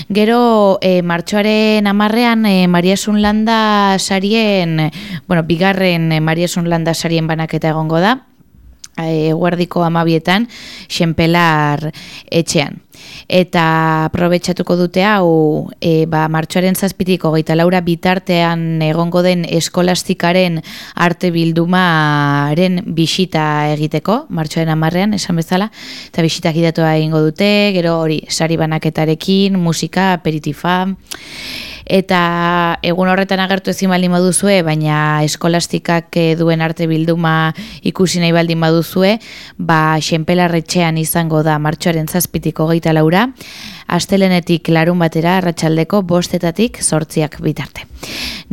Speaker 2: Gero, e, martxoaren amarrean, e, Mariasun Landa sarien, bueno, bigarren e, Mariasun Landa sarien banaketa egongo da, eguerdiko amabietan xenpelar etxean. Eta probetxatuko dute hau e, ba, martxoaren zazpitiko gaita laura bitartean egongo den eskolastikaren arte bildumaren bisita egiteko, martxoaren amarrean, esan bezala, eta bisitak idatoa egingo dute, gero hori, sari banaketarekin, musika, aperitifa, eta egun horretan agertu ezin baldin baduzue, baina eskolastikak eh, duen arte bilduma ikusi nahi baldin baduzue, ba xenpelarretxean izango da martxoaren zazpitiko geita laura, astelenetik larun batera arratsaldeko bostetatik sortziak bitarte.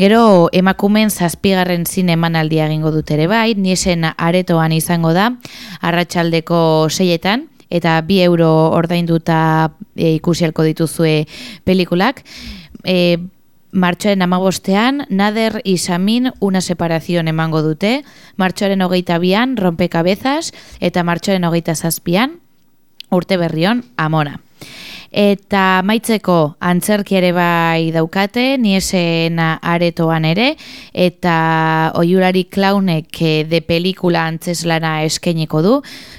Speaker 2: Gero emakumen zazpigarren zine emanaldia egingo dut ere bai, niesen aretoan izango da, arratsaldeko seietan, eta bi euro ordainduta e, ikusialko dituzue pelikulak, e, martxoaren amabostean, Nader Isamin una separazion emango dute, martxoaren hogeita bian, rompekabezaz, eta martxoaren hogeita zazpian, urte berrion, amona. Eta maitzeko antzerki ere bai daukate, niesen aretoan ere, eta oiurari klaunek eh, de pelikula antzeslana eskeniko du,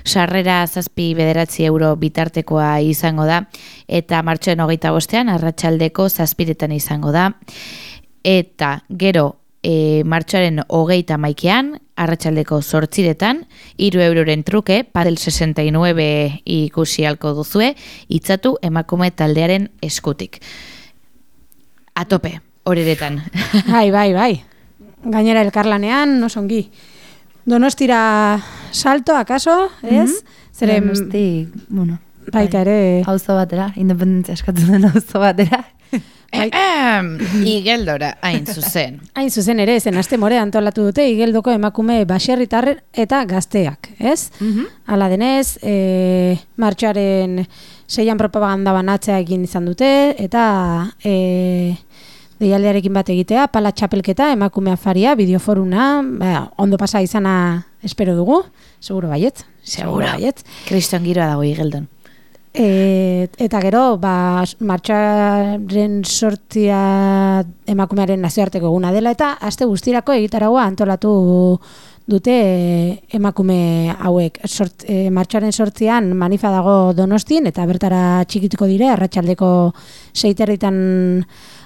Speaker 2: sarrera zazpi bederatzi euro bitartekoa izango da, eta martxoen hogeita bostean, arratsaldeko zazpiretan izango da, eta gero e, martxoaren hogeita maikean, arratsaldeko sortziretan, iru euroren truke, padel 69 ikusi halko duzue, itzatu emakume taldearen eskutik. Atope, horeretan. <laughs>
Speaker 4: Bai, bai, bai. Gainera elkarlanean, no songi. Donostira salto, akaso, ez? Mm -hmm.
Speaker 6: Zeren... Donosti, bueno.
Speaker 4: Baita ere...
Speaker 6: Hauzo batera, independentzia eskatzen den hauzo batera. <laughs>
Speaker 4: Bai.
Speaker 2: Igeldora, hain zuzen. <laughs>
Speaker 4: Hain zuzen ere, zen aste more antolatu dute Igeldoko emakume baserritar eta gazteak, ez?
Speaker 6: Mhm.
Speaker 4: Hala denez, e, martxoaren seian propaganda banatzea egin izan dute, eta e, deialdearekin bat egitea, pala txapelketa, emakume afaria, bideoforuna, ba, ondo pasa izana espero dugu, seguro baiet.
Speaker 2: Seguro.
Speaker 4: baiet.
Speaker 2: Kriston giroa dago igeldon.
Speaker 4: E, eta gero, ba, martxaren sortia emakumearen nazioarteko eguna dela, eta aste guztirako egitaragoa antolatu dute emakume hauek. Sort, e, martxaren sortzian manifa dago donostin, eta bertara txikituko dire, arratsaldeko seiterritan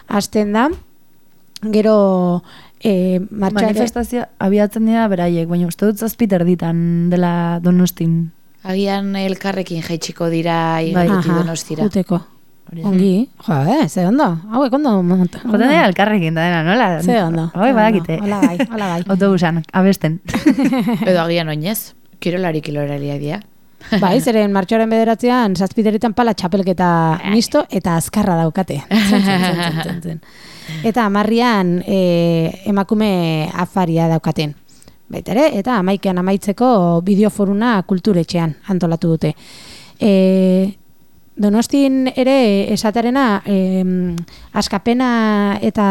Speaker 4: hasten da. Gero, e.
Speaker 6: Manifestazioa abiatzen dira beraiek, baina uste dut zazpiter ditan dela donostin.
Speaker 2: Agian elkarrekin jaitsiko dira
Speaker 4: Bai, aha,
Speaker 2: donostira.
Speaker 4: Juteko. Ongi, jo, eh, ze ondo, hauek ondo.
Speaker 6: Joten dira elkarrekin da dena, nola?
Speaker 4: Ze ondo.
Speaker 6: Hoi, badakite.
Speaker 4: Hola bai, hola bai. <laughs>
Speaker 6: Autobusan, abesten. <laughs>
Speaker 2: Edo agian oinez, <laughs> kirolari kirolaria dira.
Speaker 4: Bai, zeren martxoaren bederatzean, zazpideritan pala txapelketa misto eta azkarra daukate. Zen, zen, zen. Eta amarrian e, emakume afaria daukaten. Baita ere, eta amaikean amaitzeko bideoforuna kulturetxean antolatu dute. E, donostin ere esaterena e, askapena eta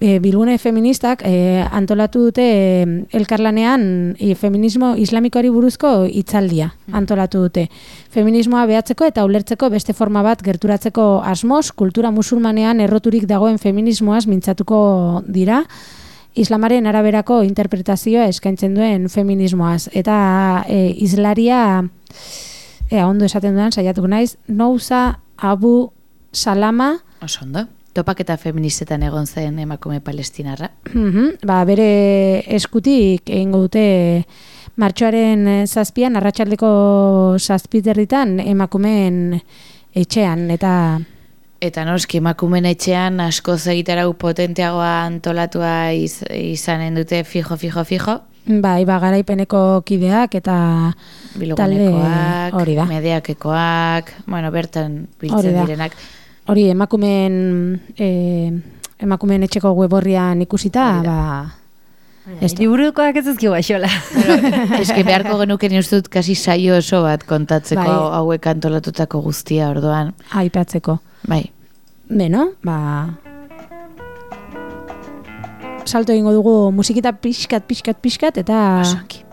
Speaker 4: e, bilgune feministak e, antolatu dute e, elkarlanean e, feminismo islamikoari buruzko hitzaldia antolatu dute. Feminismoa behatzeko eta ulertzeko beste forma bat gerturatzeko asmoz, kultura musulmanean erroturik dagoen feminismoaz mintzatuko dira, islamaren araberako interpretazioa eskaintzen duen feminismoaz. Eta e, islaria, ea ondo esaten dudan, saiatuko naiz, Nouza Abu Salama,
Speaker 2: Oso ondo. Topaketa feministetan egon zen emakume palestinarra.
Speaker 4: Mhm, ba, bere eskutik egingo dute martxoaren eh, zazpian, arratsaldeko zazpiterritan emakumeen etxean, eta
Speaker 2: Eta noski emakumen etxean asko egitarau potenteagoa antolatua iz, izanen dute fijo, fijo, fijo.
Speaker 4: bai, ba, garaipeneko kideak eta
Speaker 2: Bilugunekoak,
Speaker 4: hori da.
Speaker 2: mediakekoak, bueno, bertan biltzen direnak.
Speaker 4: Hori, emakumeen, e, emakumeen etxeko weborrian ikusita, ba,
Speaker 6: Ez liburukoak ez ezkigu aixola. <laughs>
Speaker 2: Eske beharko genuke ni uste dut kasi saio oso bat kontatzeko
Speaker 4: Bai.
Speaker 2: hauek antolatutako guztia orduan.
Speaker 4: aipatzeko.
Speaker 2: Bai.
Speaker 4: Beno, ba... Salto egingo dugu musikita pixkat, pixkat, pixkat, eta...
Speaker 2: Osongi.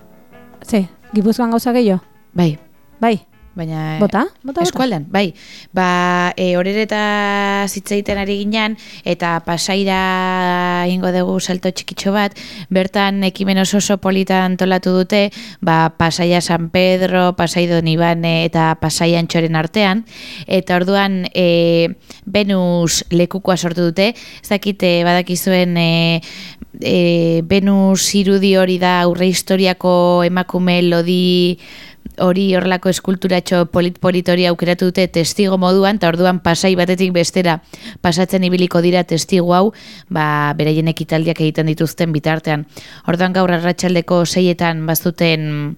Speaker 4: Ze, gipuzkoan gauza gehiago?
Speaker 2: Bai.
Speaker 4: Bai.
Speaker 2: Baina...
Speaker 4: Bota? Bota, bota.
Speaker 2: Eskualdan, bai. Ba, e, horereta zitzaiten ari ginen, eta pasaira ingo dugu salto txikitxo bat, bertan ekimen oso oso polita antolatu dute, ba, pasaia San Pedro, pasai Donibane eta pasai Antxoren artean, eta orduan e, Venus lekukoa sortu dute, ez dakite badakizuen e, e, Venus irudi hori da aurre historiako emakume lodi hori horrelako eskulturatxo polit-polit hori aukeratu dute testigo moduan, eta orduan pasai batetik bestera pasatzen ibiliko dira testigo hau, ba, beraien ekitaldiak egiten dituzten bitartean. Orduan gaur arratsaldeko seietan bazuten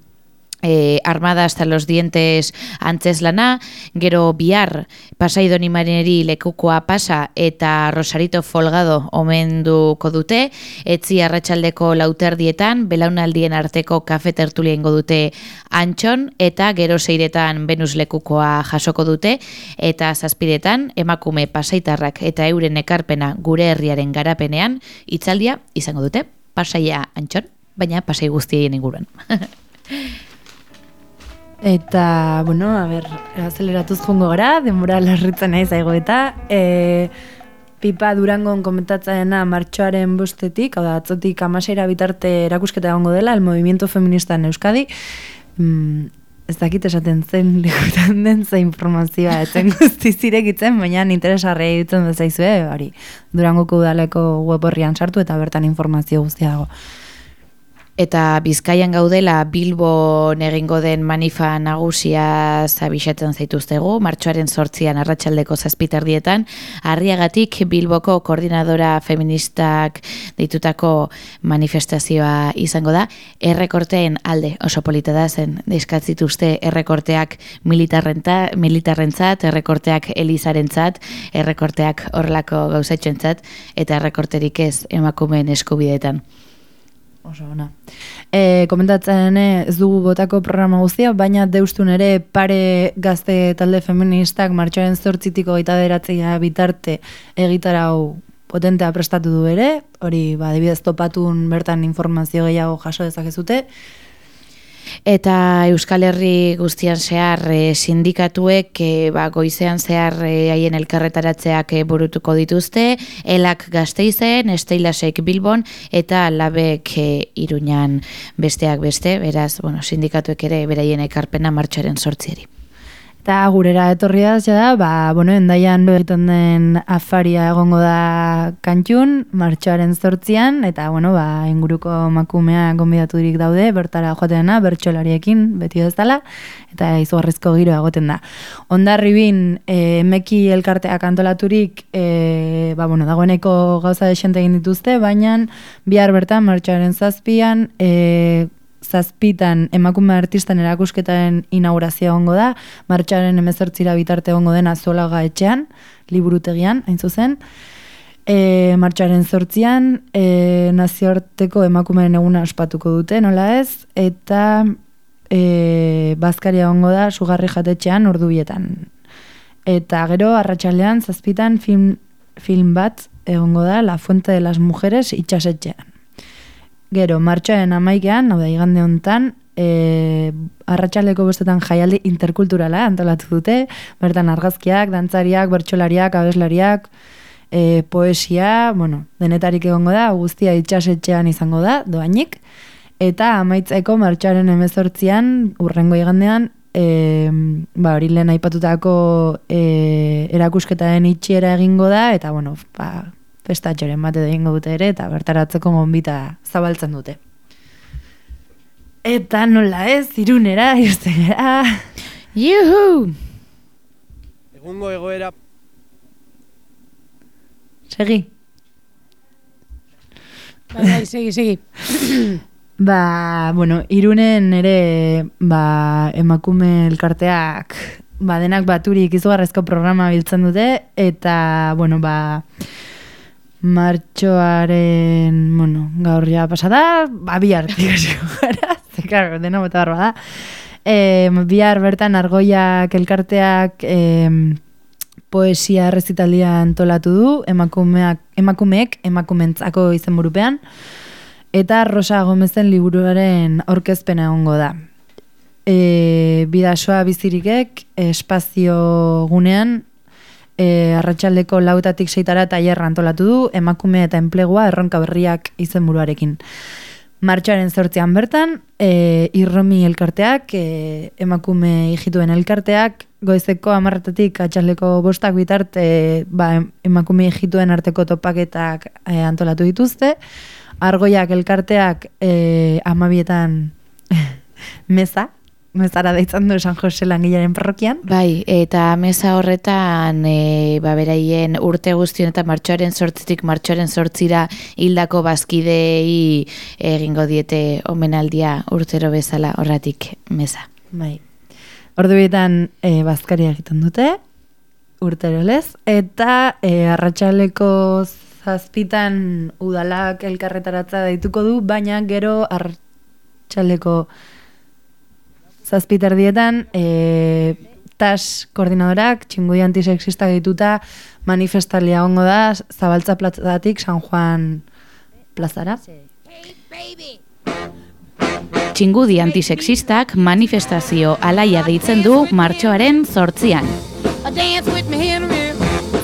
Speaker 2: e, armada hasta los dientes antzes lana, gero bihar pasai donimarineri lekukoa pasa eta Rosarito Folgado omenduko dute, etzi arratsaldeko lauterdietan, belaunaldien arteko kafe tertulia ingo dute antxon, eta gero seiretan Venus lekukoa jasoko dute, eta zazpiretan emakume pasaitarrak eta euren ekarpena gure herriaren garapenean, hitzaldia izango dute, pasaia antxon, baina pasai guztien inguruan. <laughs>
Speaker 6: Eta, bueno, a ber, azeleratuz jongo gara, denbora larritzen nahi zaigo eta e, pipa durangon komentatzena martxoaren bostetik, hau da, atzotik amaseira bitarte erakusketa egongo dela, el movimiento feminista en Euskadi, mm, ez dakit esaten zen <laughs> lekutan den ze informazioa etzen <laughs> guzti zirekitzen, baina interesarria egiten da zaizue, hori, durangoko udaleko web horrian sartu eta bertan informazio guztia dago.
Speaker 2: Eta Bizkaian gaudela Bilbo egingo den manifa nagusia zabisatzen zaituztegu, martxoaren sortzian arratsaldeko zazpitardietan, arriagatik Bilboko koordinadora feministak deitutako manifestazioa izango da, errekorteen alde oso polita da zen, deskatzituzte errekorteak militarrentzat, errekorteak elizarentzat, errekorteak horrelako gauzatxentzat, eta errekorterik ez emakumeen eskubideetan
Speaker 6: oso ona. E, komentatzen ez dugu botako programa guztia, baina deustun ere pare gazte talde feministak martxoaren zortzitiko gaita beratzea bitarte egitarau potentea prestatu du ere, hori ba, debidez topatun bertan informazio gehiago jaso dezakezute,
Speaker 2: Eta Euskal Herri guztian zehar e, sindikatuek e, ba, goizean zehar e, haien elkarretaratzeak e, burutuko dituzte, elak gazteizen, esteilasek bilbon, eta labek e, iruñan besteak beste, beraz, bueno, sindikatuek ere beraien ekarpena martxaren sortzieri.
Speaker 6: Eta gurera etorria da, ba, bueno, endaian egiten den afaria egongo da kantxun, martxoaren zortzian, eta, bueno, ba, inguruko makumea gonbidaturik daude, bertara joateena, bertxolariekin, beti ez dela, eta izugarrizko giro egoten da. Ondarri bin, e, emeki elkarteak antolaturik, e, ba, bueno, dagoeneko gauza desente egin dituzte, baina bihar bertan, martxoaren zazpian, e, zazpitan emakume artistan erakusketaren inaugurazioa ongo da, martxaren emezortzira bitarte ongo dena zolaga etxean, liburutegian, hain zuzen. E, martxaren zortzian, e, nazioarteko emakumeen eguna ospatuko dute, nola ez, eta e, bazkaria ongo da, sugarri jatetxean, ordubietan. Eta gero, arratsalean zazpitan film, film bat egongo da, La Fuente de las Mujeres itxasetxean. Gero, martxoaren amaikean, hau da, igande honetan, e, arratsaleko bestetan jaialdi interkulturala antolatu dute, bertan argazkiak, dantzariak, bertsolariak, abeslariak, e, poesia, bueno, denetarik egongo da, guztia itxasetxean izango da, doainik, eta amaitzeko martxoaren emezortzian, urrengo igandean, e, ba, hori lehen aipatutako e, erakusketaren itxiera egingo da, eta, bueno, ba, festatxoren bate egingo dute ere, eta bertaratzeko gonbita zabaltzen dute. Eta nola ez, irunera, gara.
Speaker 2: Juhu!
Speaker 1: Egungo egoera...
Speaker 6: Segi.
Speaker 4: Bai, bai, segi, segi. <coughs>
Speaker 6: ba, bueno, irunen ere, ba, emakume elkarteak, ba, denak baturik izugarrezko programa biltzen dute, eta, bueno, ba, martxoaren, bueno, gaur ja pasada, ba, bihar, <laughs> gara, zekar, dena bota barba da. E, bihar bertan argoiak elkarteak e, poesia recitalia antolatu du, emakumeak, emakumeek, emakumentzako izen burupean, eta Rosa Gomezen liburuaren aurkezpena egongo da. E, bidasoa bizirikek, espazio gunean, e, arratsaldeko lautatik seitara tailerra antolatu du, emakume eta enplegua erronka berriak izen buruarekin. Martxoaren zortzean bertan, e, irromi elkarteak, e, emakume hijituen elkarteak, goizeko amarratatik atxaldeko bostak bitarte ba, emakume hijituen arteko topaketak e, antolatu dituzte, argoiak elkarteak e, amabietan <laughs> meza, mezara deitzen du San Jose langilaren parrokian.
Speaker 2: Bai, eta meza horretan e, ba, beraien urte guztion eta martxoaren sortzitik martxoaren sortzira hildako bazkidei egingo diete omenaldia urtero bezala horratik meza.
Speaker 6: Bai. Ordu bietan e, bazkaria egiten dute, urtero lez, eta e, arratsaleko zazpitan udalak elkarretaratza daituko du, baina gero arratsaleko zazpiterdietan, e, tas koordinadorak, txingudi antisexista dituta, manifestalia ongo da, zabaltza plazatik San Juan plazara.
Speaker 2: Txingudi antisexistak manifestazio alaia deitzen du martxoaren zortzian.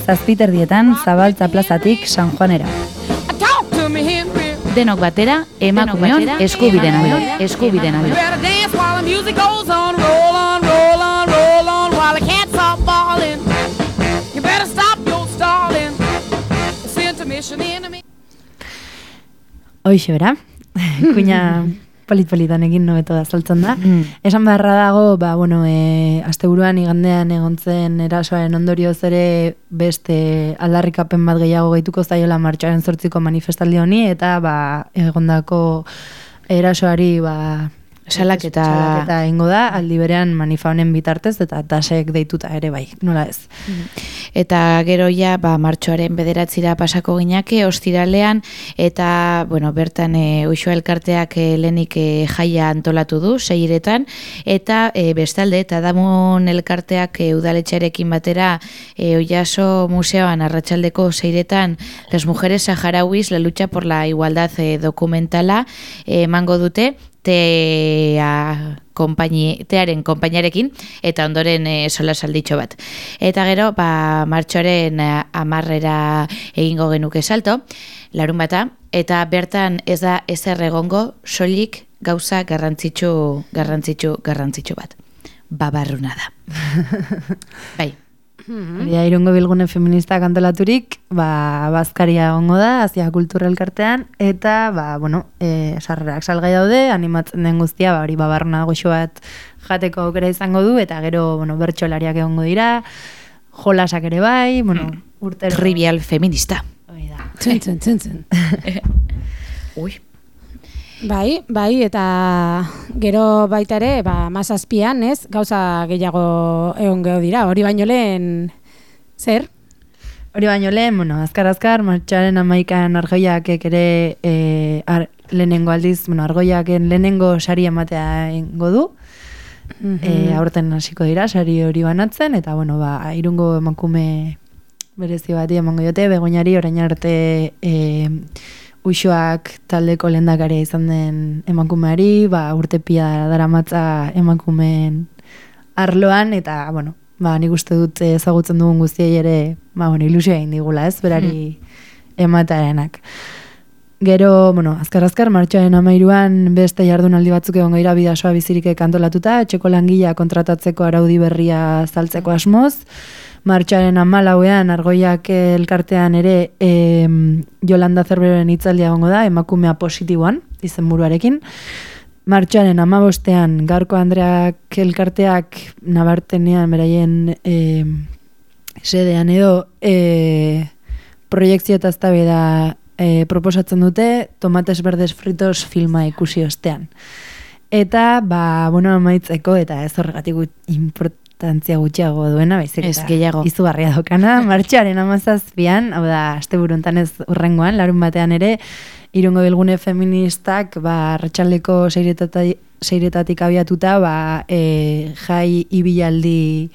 Speaker 6: Zazpiterdietan, zabaltza plazatik San Juanera.
Speaker 2: Denok batera, emakumeon eskubiden alde. Eskubiden alde.
Speaker 6: Hoxe bera, <laughs> kuina polit-politan egin nobeto da saltzen da.
Speaker 2: Mm.
Speaker 6: Esan beharra dago, ba, bueno, e, asteburuan igandean egontzen erasoaren ondorioz ere beste aldarrikapen bat gehiago gehituko zaiola martxoaren zortziko manifestaldi honi, eta ba, egondako erasoari ba,
Speaker 2: Salaketa
Speaker 6: salaketa ingo da, aldi berean manifa honen bitartez, eta tasek deituta ere bai, nola ez.
Speaker 2: Eta gero ja, ba, martxoaren bederatzira pasako ginake, ostiralean, eta, bueno, bertan e, uxoa elkarteak e, lehenik e, jaia antolatu du, seiretan, eta e, bestalde, eta damun elkarteak e, udaletxarekin batera, e, oiaso museoan arratsaldeko seiretan, las mujeres saharauis, la lucha por la igualdad e, dokumentala, e, emango dute, tea konpaini, tearen konpainarekin eta ondoren e, sola salditxo bat. Eta gero, ba, martxoren eh, amarrera egingo genuke salto, larun bata, eta bertan ez da ezer egongo soilik gauza garrantzitsu, garrantzitsu, garrantzitsu bat. Babarruna da. <laughs> bai.
Speaker 6: Hori da, irungo bilgune feminista kantolaturik, ba, bazkaria egongo da, azia kultura elkartean, eta, ba, bueno, e, sarrerak salgai daude, animatzen den guztia, ba, hori babarna goxo bat jateko aukera izango du, eta gero, bueno, bertxolariak egongo dira, jolasak ere bai, bueno, urte...
Speaker 2: Trivial feminista.
Speaker 6: Hori da.
Speaker 4: Txun, txun, txun, txun. <laughs>
Speaker 2: Ui.
Speaker 4: Bai, bai, eta gero baita ere, ba, mazazpian, ez, gauza gehiago egon geho dira, hori baino lehen, zer?
Speaker 6: Hori baino lehen, bueno, azkar-azkar, martxaren amaikan argoiak ere e, ar, lehenengo aldiz, bueno, argoiaken lehenengo sari ematea ingo du, e, aurten hasiko dira, sari hori banatzen, eta, bueno, ba, irungo emakume berezi bati emango diote, begoinari orain arte e, uxoak taldeko lehendakaria izan den emakumeari, ba, urte daramatza emakumeen arloan, eta, bueno, ba, nik uste dut ezagutzen dugun guztiei ere, ba, bueno, ilusioa egin digula, ez, berari ematearenak. Gero, bueno, azkar-azkar, martxoaren amairuan beste jardunaldi batzuk egon gaira bidasoa bizirik kantolatuta, etxeko langila kontratatzeko araudi berria zaltzeko asmoz, martxoaren amalauean argoiak elkartean ere e, Jolanda Zerberoren hitzaldia egongo da, emakumea positiboan, izenburuarekin. Martxoaren amabostean Garko Andreak elkarteak nabartenean beraien e, sedean edo e, proiektzio eta eztabaida e, proposatzen dute tomates berdes fritos filma ikusi ostean. Eta, ba, bueno, amaitzeko, eta ez horregatik gut- importantzia gutxiago duena, baizik
Speaker 2: Ez, gehiago.
Speaker 6: izugarria daukana, <laughs> martxoaren amazazpian, hau da, aste buruntan ez urrengoan, larun batean ere, irungo bilgune feministak, ba, seiretati, seiretatik abiatuta, ba, e, jai ibilaldi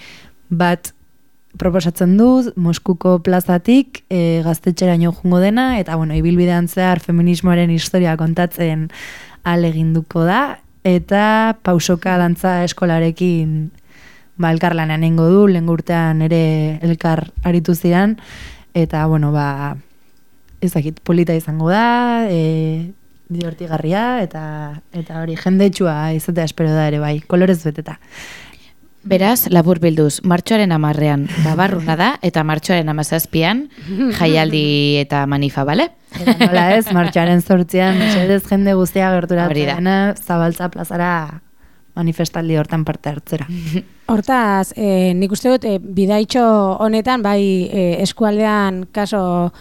Speaker 6: bat proposatzen du, Moskuko plazatik e, gaztetxeraino jungo dena, eta bueno, ibilbidean zehar feminismoaren historia kontatzen aleginduko da, eta pausoka dantza eskolarekin ba, elkarlanean egingo du, lehen urtean ere elkar aritu zidan, eta bueno, ba, ezakit, polita izango da, e, divertigarria, eta eta hori jendetsua izatea espero da ere bai, kolorez beteta.
Speaker 2: Beraz, labur bilduz, martxoaren amarrean babarruna da, eta martxoaren amazazpian jaialdi eta manifa, bale?
Speaker 6: Eta nola ez, martxoaren zortzian, <laughs> mesedez jende guztia gerturatzen zabaltza plazara manifestaldi hortan parte hartzera. <laughs>
Speaker 4: Hortaz, e, nik uste dut, e, bidaitxo honetan, bai e, eskualdean kaso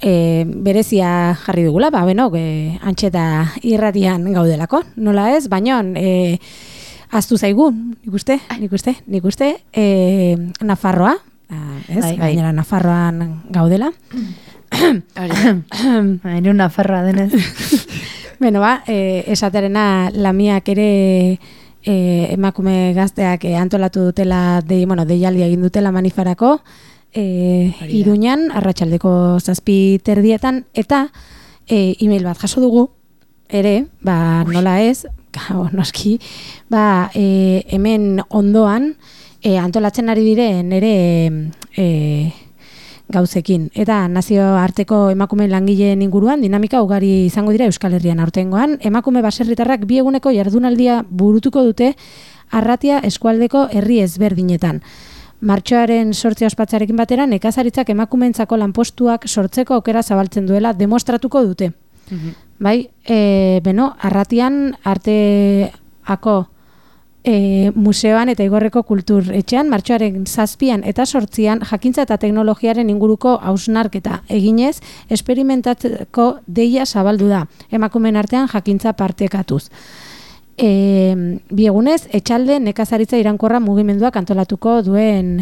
Speaker 4: e, berezia jarri dugula, ba, beno, e, antxeta irratian gaudelako, nola ez, baina e, aztu zaigu, nik uste, nik uste, nik uste, e, Nafarroa, ah, ez,
Speaker 6: Bai, bai.
Speaker 4: gainera Nafarroan gaudela.
Speaker 6: Hain <coughs> Nafarroa denez.
Speaker 4: Beno ba, e, esaterena lamiak ere e, emakume gazteak e, antolatu dutela, de, bueno, deialdia egin dutela manifarako, e, iruñan, arratsaldeko zazpi terdietan, eta e, email bat jaso dugu, ere, ba, nola ez, <laughs> gau, noski, ba, e, hemen ondoan, e, antolatzen ari diren ere e, gauzekin. Eta nazio arteko emakume langileen inguruan dinamika ugari izango dira Euskal Herrian aurtengoan. Emakume baserritarrak bi eguneko jardunaldia burutuko dute arratia eskualdeko herri ezberdinetan. Martxoaren sortzea ospatzarekin batera nekazaritzak emakumeentzako lanpostuak sortzeko aukera zabaltzen duela demostratuko dute. Bai, e, beno, arratian arteako e, museoan eta igorreko kultur etxean, martxoaren zazpian eta sortzian, jakintza eta teknologiaren inguruko hausnarketa eginez, esperimentatzeko deia zabaldu da, emakumen artean jakintza partekatuz. E, biegunez, etxalde nekazaritza irankorra mugimenduak antolatuko duen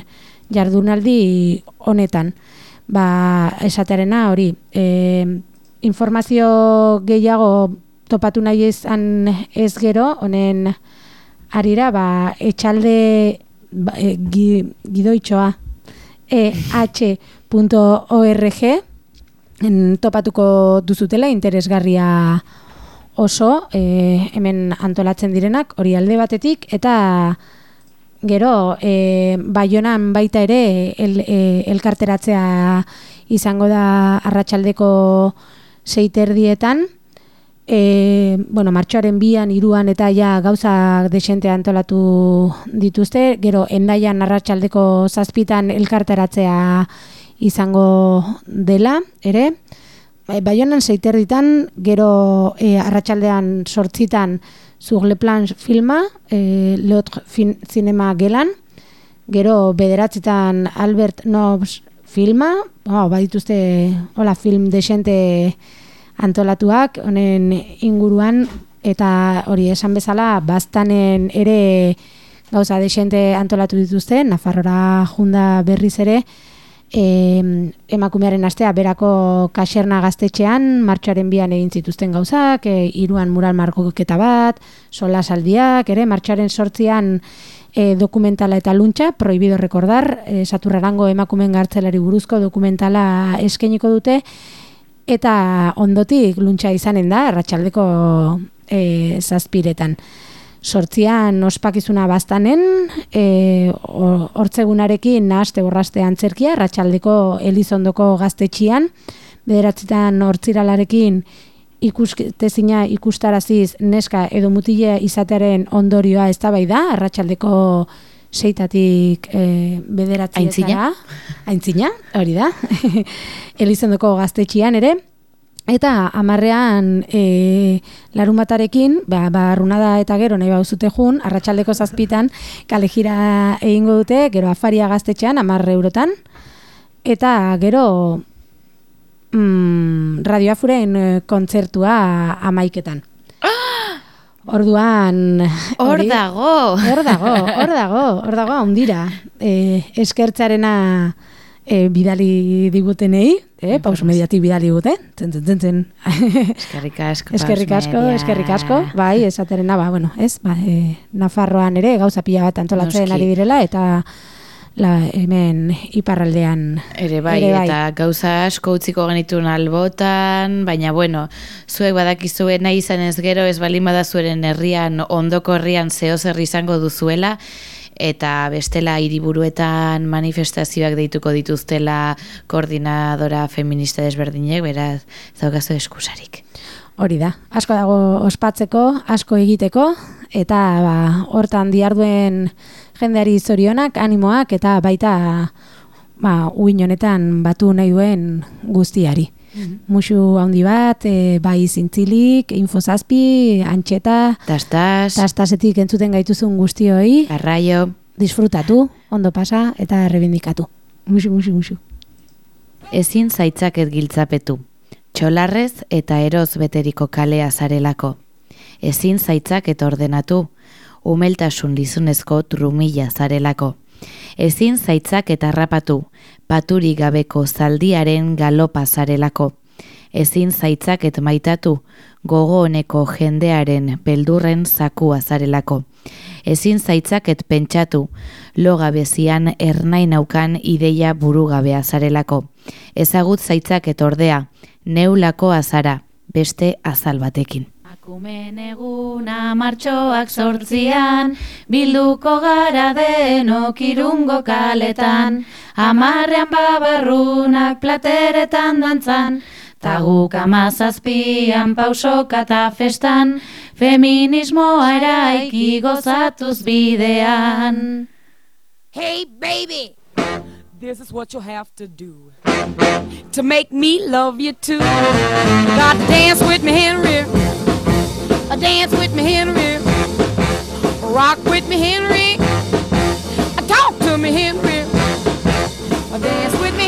Speaker 4: jardunaldi honetan. Ba, esatearena hori, e, informazio gehiago topatu nahi izan ez gero, honen arira, ba, etxalde ba, e, gidoitxoa. E, h.org topatuko duzutela interesgarria oso e, hemen antolatzen direnak hori alde batetik eta gero e, baionan baita ere el, e, elkarteratzea izango da arratsaldeko seiterdietan e, bueno, martxoaren bian, iruan eta ja gauza desente antolatu dituzte, gero endaian arratsaldeko zazpitan elkarteratzea izango dela, ere, bai, Baionan seiterditan, gero e, arratsaldean sortzitan Zugleplan filma, e, Leot Cinema gelan, gero bederatzitan Albert Nobs filma, oh, badituzte hola, film desente antolatuak, honen inguruan, eta hori esan bezala, bastanen ere gauza desente antolatu dituzte, Nafarrora junda berriz ere, e, emakumearen astea berako kaserna gaztetxean martxoaren bian egin zituzten gauzak, e, iruan mural markoketa bat, sola saldiak, ere martxoaren sortzian e, dokumentala eta luntxa, prohibido rekordar, e, saturrarango emakumen gartzelari buruzko dokumentala eskeniko dute, eta ondotik luntxa izanen da, erratxaldeko e, zazpiretan. Sortzian ospakizuna bastanen, e, hortzegunarekin nahaste borraste antzerkia, ratxaldeko elizondoko gaztetxian, bederatzetan hortziralarekin ikustezina ikustaraziz neska edo mutile izatearen ondorioa ez da da, ratxaldeko seitatik e, bederatzietara. Aintzina. Aintzina, hori da. <laughs> elizondoko gaztetxian ere, Eta amarrean e, larumatarekin, ba, ba runada eta gero nahi bauzute jun, arratsaldeko zazpitan, kale jira egingo dute, gero afaria gaztetxean, amarre eurotan. Eta gero mm, radioafuren e, kontzertua amaiketan. Orduan...
Speaker 2: Hor dago!
Speaker 4: Hor dago, hor dago, hor dago, ondira. E, eskertzarena e, bidali digutenei, eh, pauso mediatik bidali dute, zen, zen, zen, zen.
Speaker 2: Eskerrik asko,
Speaker 4: eskerrik asko, eskerrik asko, bai, esaterena, ba, bueno, ez, ba, e, Nafarroan ere, gauza pila bat antolatzen ari direla, eta la, hemen iparraldean
Speaker 2: ere bai, ere bai, eta gauza asko utziko genitun albotan, baina bueno, zuek badakizue nahi izan ez gero, ez balin badazueren herrian, ondoko herrian zeo zer izango duzuela, eta bestela hiriburuetan manifestazioak deituko dituztela koordinadora feminista desberdinek, beraz, zaukazu eskusarik.
Speaker 4: Hori da, asko dago ospatzeko, asko egiteko, eta ba, hortan diarduen jendeari zorionak, animoak, eta baita ba, uin honetan batu nahi duen guztiari. -hmm. Musu handi bat, e, bai zintzilik, infozazpi, antxeta,
Speaker 2: tastas,
Speaker 4: tastasetik entzuten gaituzun guztioi,
Speaker 2: arraio,
Speaker 4: disfrutatu, ondo pasa eta rebindikatu. Musu, musu, musu.
Speaker 2: Ezin zaitzaket giltzapetu, txolarrez eta eroz beteriko kalea zarelako. Ezin zaitzaket ordenatu, umeltasun lizunezko trumila zarelako. Ezin zaitzak eta rapatu, paturi gabeko zaldiaren galopa zarelako. Ezin zaitzak et maitatu, gogo honeko jendearen beldurren zakua zarelako. Ezin zaitzak et pentsatu, loga bezian ernain aukan ideia burugabea zarelako. Ezagut zaitzak et ordea, neulako azara, beste azal batekin.
Speaker 18: Emakumen eguna martxoak sortzian, bilduko gara denok irungo kaletan, amarrean babarrunak plateretan dantzan, taguk amazazpian pausoka eta festan, feminismoa eraiki gozatuz bidean.
Speaker 3: Hey baby! this is what you'll have to do to make me love you too. You got to dance with me, Henry. Dance with me, Henry. Rock with me, Henry. Talk to me, Henry. Dance with me,